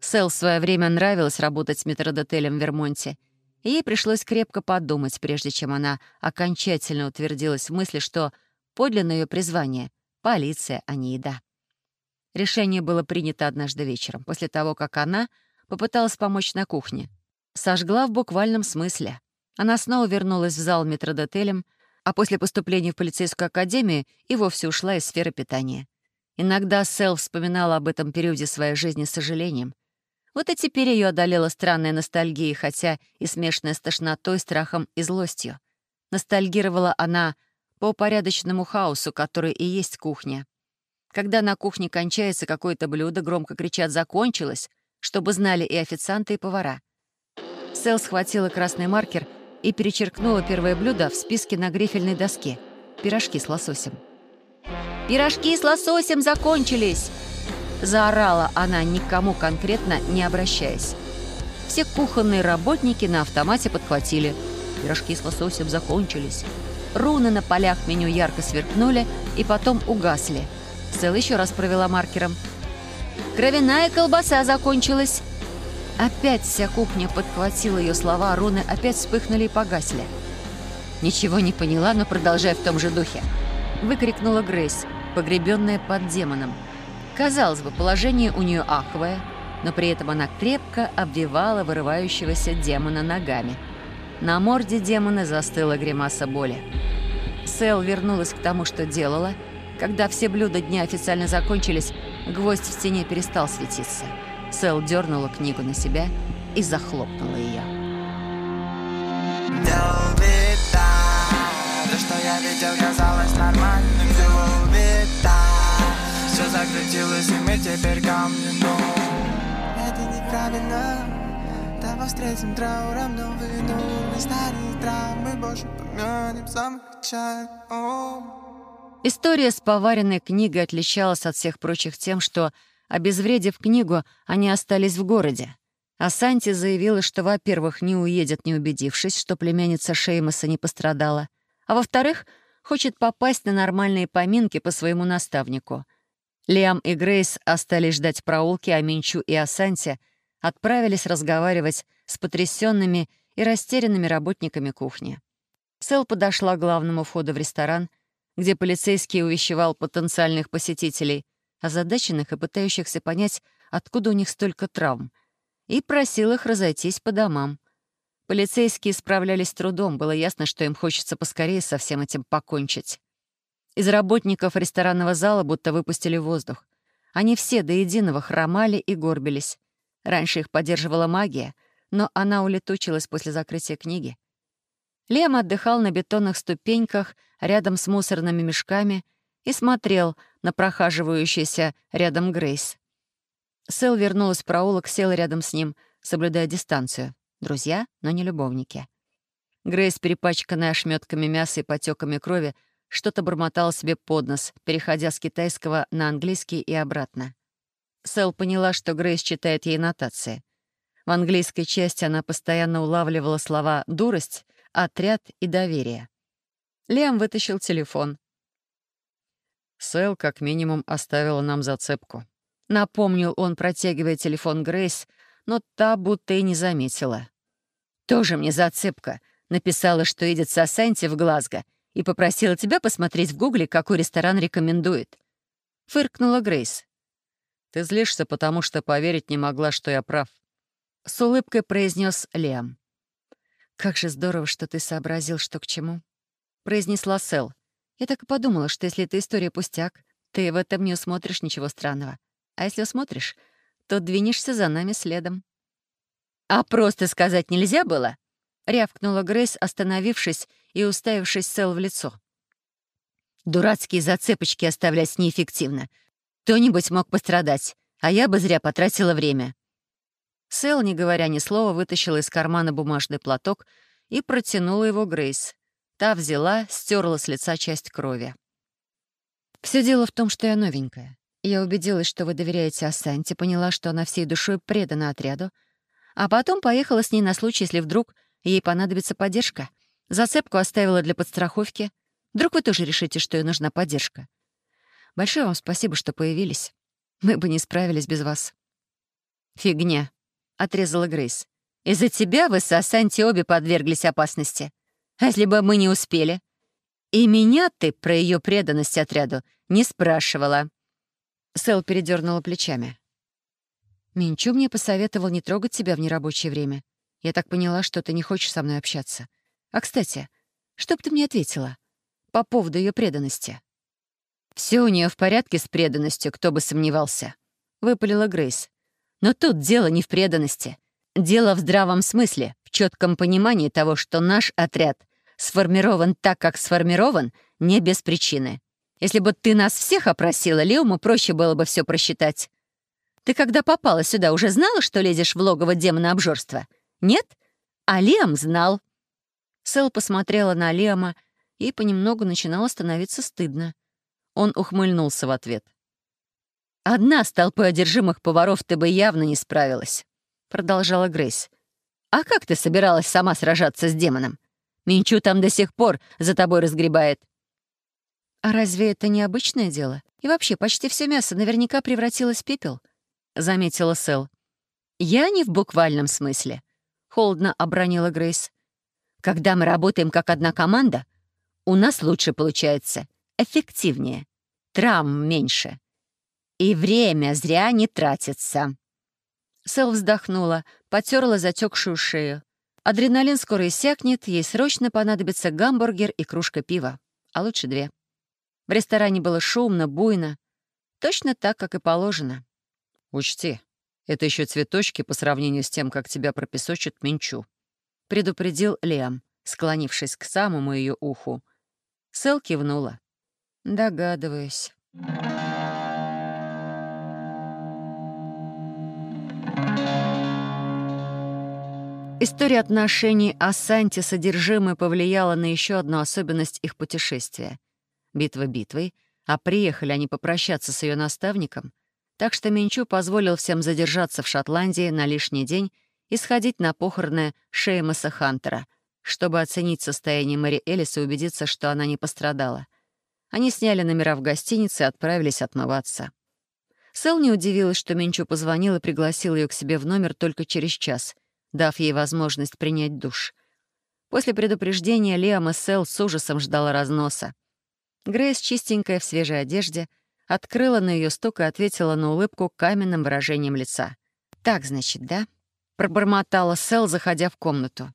Сэл в свое время нравилось работать с метродотелем в Вермонте — и ей пришлось крепко подумать, прежде чем она окончательно утвердилась в мысли, что подлинное ее призвание — полиция, а не еда. Решение было принято однажды вечером, после того, как она попыталась помочь на кухне. Сожгла в буквальном смысле. Она снова вернулась в зал метродотелем, а после поступления в полицейскую академию и вовсе ушла из сферы питания. Иногда Сэл вспоминала об этом периоде своей жизни с сожалением — вот и теперь ее одолела странная ностальгия, хотя и смешанная с тошнотой, страхом и злостью. Ностальгировала она по порядочному хаосу, который и есть кухня. Когда на кухне кончается какое-то блюдо, громко кричат «закончилось», чтобы знали и официанты, и повара. Сэл схватила красный маркер и перечеркнула первое блюдо в списке на грифельной доске — пирожки с лососем. «Пирожки с лососем закончились!» Заорала она, никому конкретно не обращаясь. Все кухонные работники на автомате подхватили. Пирожки с лососем закончились. Руны на полях меню ярко сверкнули и потом угасли. Сэл еще раз провела маркером. «Кровяная колбаса закончилась!» Опять вся кухня подхватила ее слова, руны опять вспыхнули и погасли. Ничего не поняла, но продолжая в том же духе. Выкрикнула Грейс, погребенная под демоном. Казалось бы, положение у нее аховое, но при этом она крепко обвивала вырывающегося демона ногами. На морде демона застыла гримаса боли. Сэл вернулась к тому, что делала. Когда все блюда дня официально закончились, гвоздь в стене перестал светиться. Сэл дернула книгу на себя и захлопнула ее. Все закрутилось, и мы теперь камни, но Это неправильно. Давай встретим трауром новые новые старые травмы Больше помянем самых печальных История с поваренной книгой отличалась от всех прочих тем, что, обезвредив книгу, они остались в городе. А Санти заявила, что, во-первых, не уедет, не убедившись, что племянница Шеймаса не пострадала, а во-вторых, хочет попасть на нормальные поминки по своему наставнику. Лиам и Грейс остались ждать проулки, а Минчу и Асанти отправились разговаривать с потрясенными и растерянными работниками кухни. Сэл подошла к главному входу в ресторан, где полицейский увещевал потенциальных посетителей, озадаченных и пытающихся понять, откуда у них столько травм, и просил их разойтись по домам. Полицейские справлялись с трудом, было ясно, что им хочется поскорее со всем этим покончить. Из работников ресторанного зала будто выпустили воздух. Они все до единого хромали и горбились. Раньше их поддерживала магия, но она улетучилась после закрытия книги. Лем отдыхал на бетонных ступеньках рядом с мусорными мешками и смотрел на прохаживающийся рядом Грейс. Сэл вернулась в проулок, села рядом с ним, соблюдая дистанцию. Друзья, но не любовники. Грейс, перепачканная ошметками мяса и потеками крови, что-то бормотала себе под нос, переходя с китайского на английский и обратно. Сэл поняла, что Грейс читает ей нотации. В английской части она постоянно улавливала слова «дурость», «отряд» и «доверие». Лиам вытащил телефон. «Сэл как минимум оставила нам зацепку», — напомнил он, протягивая телефон Грейс, но та будто и не заметила. «Тоже мне зацепка. Написала, что едет с Асанти в Глазго и попросила тебя посмотреть в Гугле, какой ресторан рекомендует». Фыркнула Грейс. «Ты злишься, потому что поверить не могла, что я прав», — с улыбкой произнес Лиам. «Как же здорово, что ты сообразил, что к чему», — произнесла Сэл. «Я так и подумала, что если эта история пустяк, ты в этом не усмотришь ничего странного. А если усмотришь, то двинешься за нами следом». «А просто сказать нельзя было?» — рявкнула Грейс, остановившись и уставившись Сэл в лицо. «Дурацкие зацепочки оставлять неэффективно. Кто-нибудь мог пострадать, а я бы зря потратила время». Сэл, не говоря ни слова, вытащила из кармана бумажный платок и протянула его Грейс. Та взяла, стерла с лица часть крови. Все дело в том, что я новенькая. Я убедилась, что вы доверяете Асанте, поняла, что она всей душой предана отряду, а потом поехала с ней на случай, если вдруг ей понадобится поддержка. Зацепку оставила для подстраховки. Вдруг вы тоже решите, что ей нужна поддержка. Большое вам спасибо, что появились. Мы бы не справились без вас. «Фигня», — отрезала Грейс. «Из-за тебя вы с Асанти обе подверглись опасности. А если бы мы не успели? И меня ты про ее преданность отряду не спрашивала». Сэл передернула плечами. «Минчу мне посоветовал не трогать тебя в нерабочее время. Я так поняла, что ты не хочешь со мной общаться. А, кстати, что бы ты мне ответила по поводу ее преданности?» «Все у нее в порядке с преданностью, кто бы сомневался», — выпалила Грейс. «Но тут дело не в преданности. Дело в здравом смысле, в четком понимании того, что наш отряд сформирован так, как сформирован, не без причины. Если бы ты нас всех опросила, Леуму проще было бы все просчитать. Ты когда попала сюда, уже знала, что лезешь в логово демона обжорства? Нет? А Лиам знал. Сэл посмотрела на Лиама, и понемногу начинало становиться стыдно. Он ухмыльнулся в ответ. «Одна с толпой одержимых поваров ты бы явно не справилась», — продолжала Грейс. «А как ты собиралась сама сражаться с демоном? Минчу там до сих пор за тобой разгребает. «А разве это не обычное дело? И вообще, почти все мясо наверняка превратилось в пепел», — заметила Сэл. «Я не в буквальном смысле», — холодно обронила Грейс. «Когда мы работаем как одна команда, у нас лучше получается, эффективнее, травм меньше. И время зря не тратится». Сэл вздохнула, потерла затекшую шею. Адреналин скоро иссякнет, ей срочно понадобится гамбургер и кружка пива, а лучше две. В ресторане было шумно, буйно. Точно так, как и положено. «Учти, это еще цветочки по сравнению с тем, как тебя пропесочит Минчу», — предупредил Лиам, склонившись к самому ее уху. Сэл кивнула. «Догадываюсь». История отношений Асанти содержимое повлияла на еще одну особенность их путешествия. Битва битвой, а приехали они попрощаться с ее наставником, так что Минчу позволил всем задержаться в Шотландии на лишний день и сходить на похороны Шеймаса Хантера, чтобы оценить состояние Мэри Элис и убедиться, что она не пострадала. Они сняли номера в гостинице и отправились отмываться. Сэл не удивилась, что Минчу позвонил и пригласил ее к себе в номер только через час, дав ей возможность принять душ. После предупреждения Лиам и Сэл с ужасом ждала разноса. Грейс, чистенькая в свежей одежде, открыла на ее стук и ответила на улыбку каменным выражением лица. «Так, значит, да?» — пробормотала Сэл, заходя в комнату.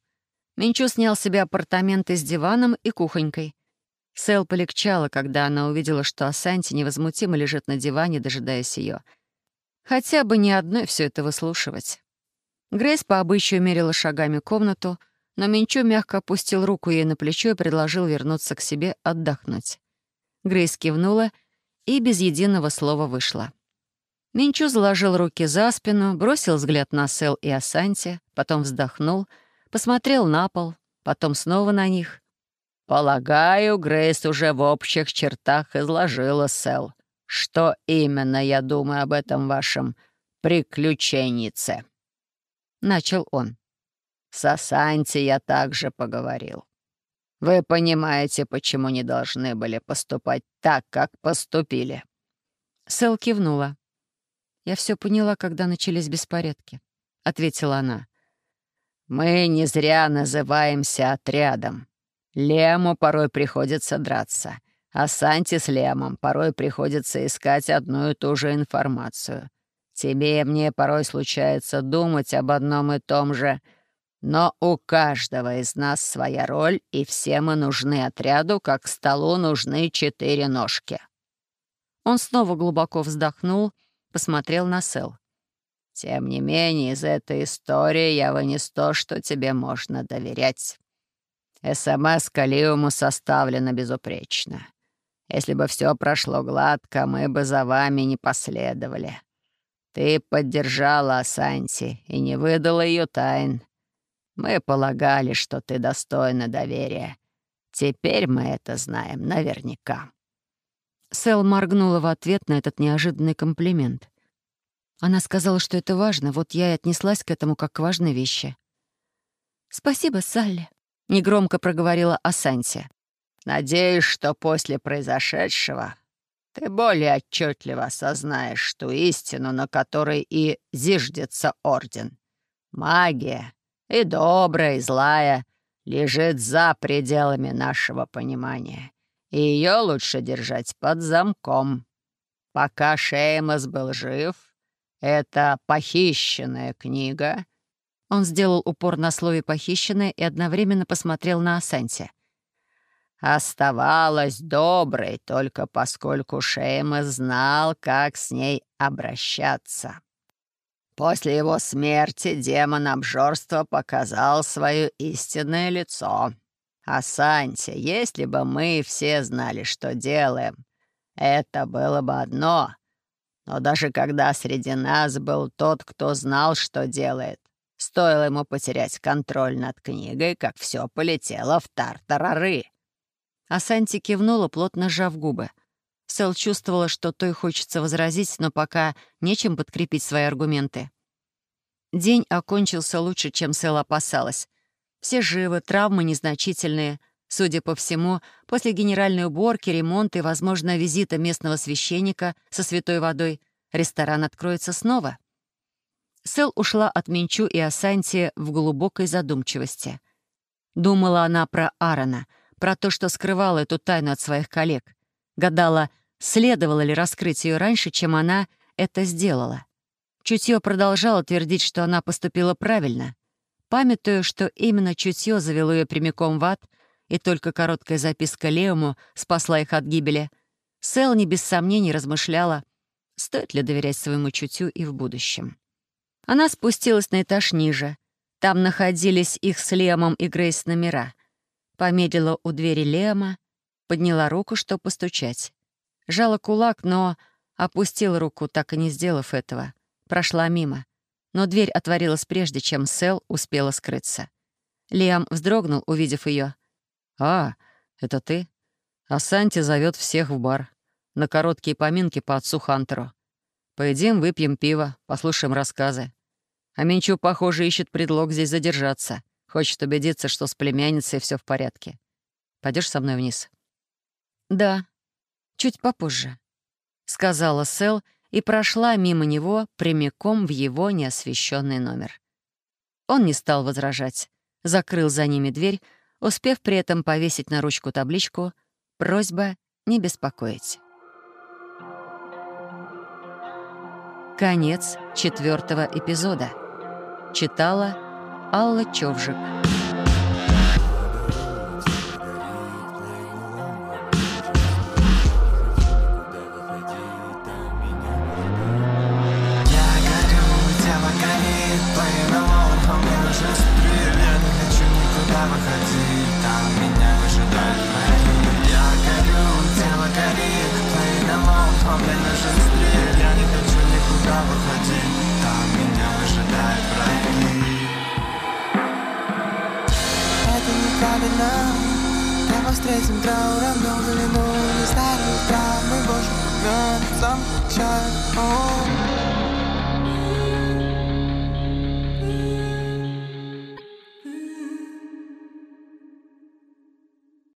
Минчу снял себе апартаменты с диваном и кухонькой. Сэл полегчала, когда она увидела, что Асанти невозмутимо лежит на диване, дожидаясь ее. Хотя бы ни одной все это выслушивать. Грейс по обычаю мерила шагами комнату, но Минчу мягко опустил руку ей на плечо и предложил вернуться к себе отдохнуть. Грейс кивнула и без единого слова вышла. Минчу заложил руки за спину, бросил взгляд на Сэл и Асанти, потом вздохнул, посмотрел на пол, потом снова на них — «Полагаю, Грейс уже в общих чертах изложила, Сэл. Что именно я думаю об этом вашем приключеннице?» Начал он. «С Асанти я также поговорил. Вы понимаете, почему не должны были поступать так, как поступили?» Сэл кивнула. «Я все поняла, когда начались беспорядки», — ответила она. «Мы не зря называемся отрядом. Лему порой приходится драться, а Санти с Лемом порой приходится искать одну и ту же информацию. Тебе и мне порой случается думать об одном и том же, но у каждого из нас своя роль, и все мы нужны отряду, как столу нужны четыре ножки». Он снова глубоко вздохнул, посмотрел на Сэл. «Тем не менее, из этой истории я вынес то, что тебе можно доверять. СМС Калиуму составлена безупречно. Если бы все прошло гладко, мы бы за вами не последовали. Ты поддержала Асанти и не выдала ее тайн. Мы полагали, что ты достойна доверия. Теперь мы это знаем наверняка». Сэл моргнула в ответ на этот неожиданный комплимент. Она сказала, что это важно, вот я и отнеслась к этому как к важной вещи. «Спасибо, Салли», — негромко проговорила Асанти. «Надеюсь, что после произошедшего ты более отчетливо осознаешь ту истину, на которой и зиждется Орден. Магия, и добрая, и злая, лежит за пределами нашего понимания, и ее лучше держать под замком. Пока Шеймас был жив, эта похищенная книга он сделал упор на слове «похищенное» и одновременно посмотрел на Асанти. «Оставалась доброй, только поскольку Шейма знал, как с ней обращаться. После его смерти демон обжорства показал свое истинное лицо. Асанти, если бы мы все знали, что делаем, это было бы одно. Но даже когда среди нас был тот, кто знал, что делает, Стоило ему потерять контроль над книгой, как все полетело в тартарары. А Санти кивнула, плотно сжав губы. Сэл чувствовала, что той хочется возразить, но пока нечем подкрепить свои аргументы. День окончился лучше, чем Сэл опасалась. Все живы, травмы незначительные. Судя по всему, после генеральной уборки, ремонта и, возможно, визита местного священника со святой водой ресторан откроется снова. Сэл ушла от Минчу и Асанти в глубокой задумчивости. Думала она про Аарона, про то, что скрывала эту тайну от своих коллег. Гадала, следовало ли раскрыть ее раньше, чем она это сделала. Чутье продолжало твердить, что она поступила правильно. Памятуя, что именно чутье завело ее прямиком в ад, и только короткая записка Леому спасла их от гибели, Сэл не без сомнений размышляла, стоит ли доверять своему чутью и в будущем. Она спустилась на этаж ниже. Там находились их с Лемом и Грейс номера. Помедлила у двери Лема, подняла руку, чтобы постучать. Жала кулак, но опустила руку, так и не сделав этого. Прошла мимо. Но дверь отворилась прежде, чем Сэл успела скрыться. Лиам вздрогнул, увидев ее. «А, это ты? А Санти зовет всех в бар. На короткие поминки по отцу Хантеру. Поедим, выпьем пиво, послушаем рассказы. А Минчу, похоже, ищет предлог здесь задержаться. Хочет убедиться, что с племянницей все в порядке. Пойдешь со мной вниз?» «Да, чуть попозже», — сказала Сэл и прошла мимо него прямиком в его неосвещенный номер. Он не стал возражать, закрыл за ними дверь, успев при этом повесить на ручку табличку «Просьба не беспокоить». Конец четвертого эпизода. Читала Алла Човжик. Правильно Давай встретим трауром долго ли, ну не старые травмы. Боже, вернется к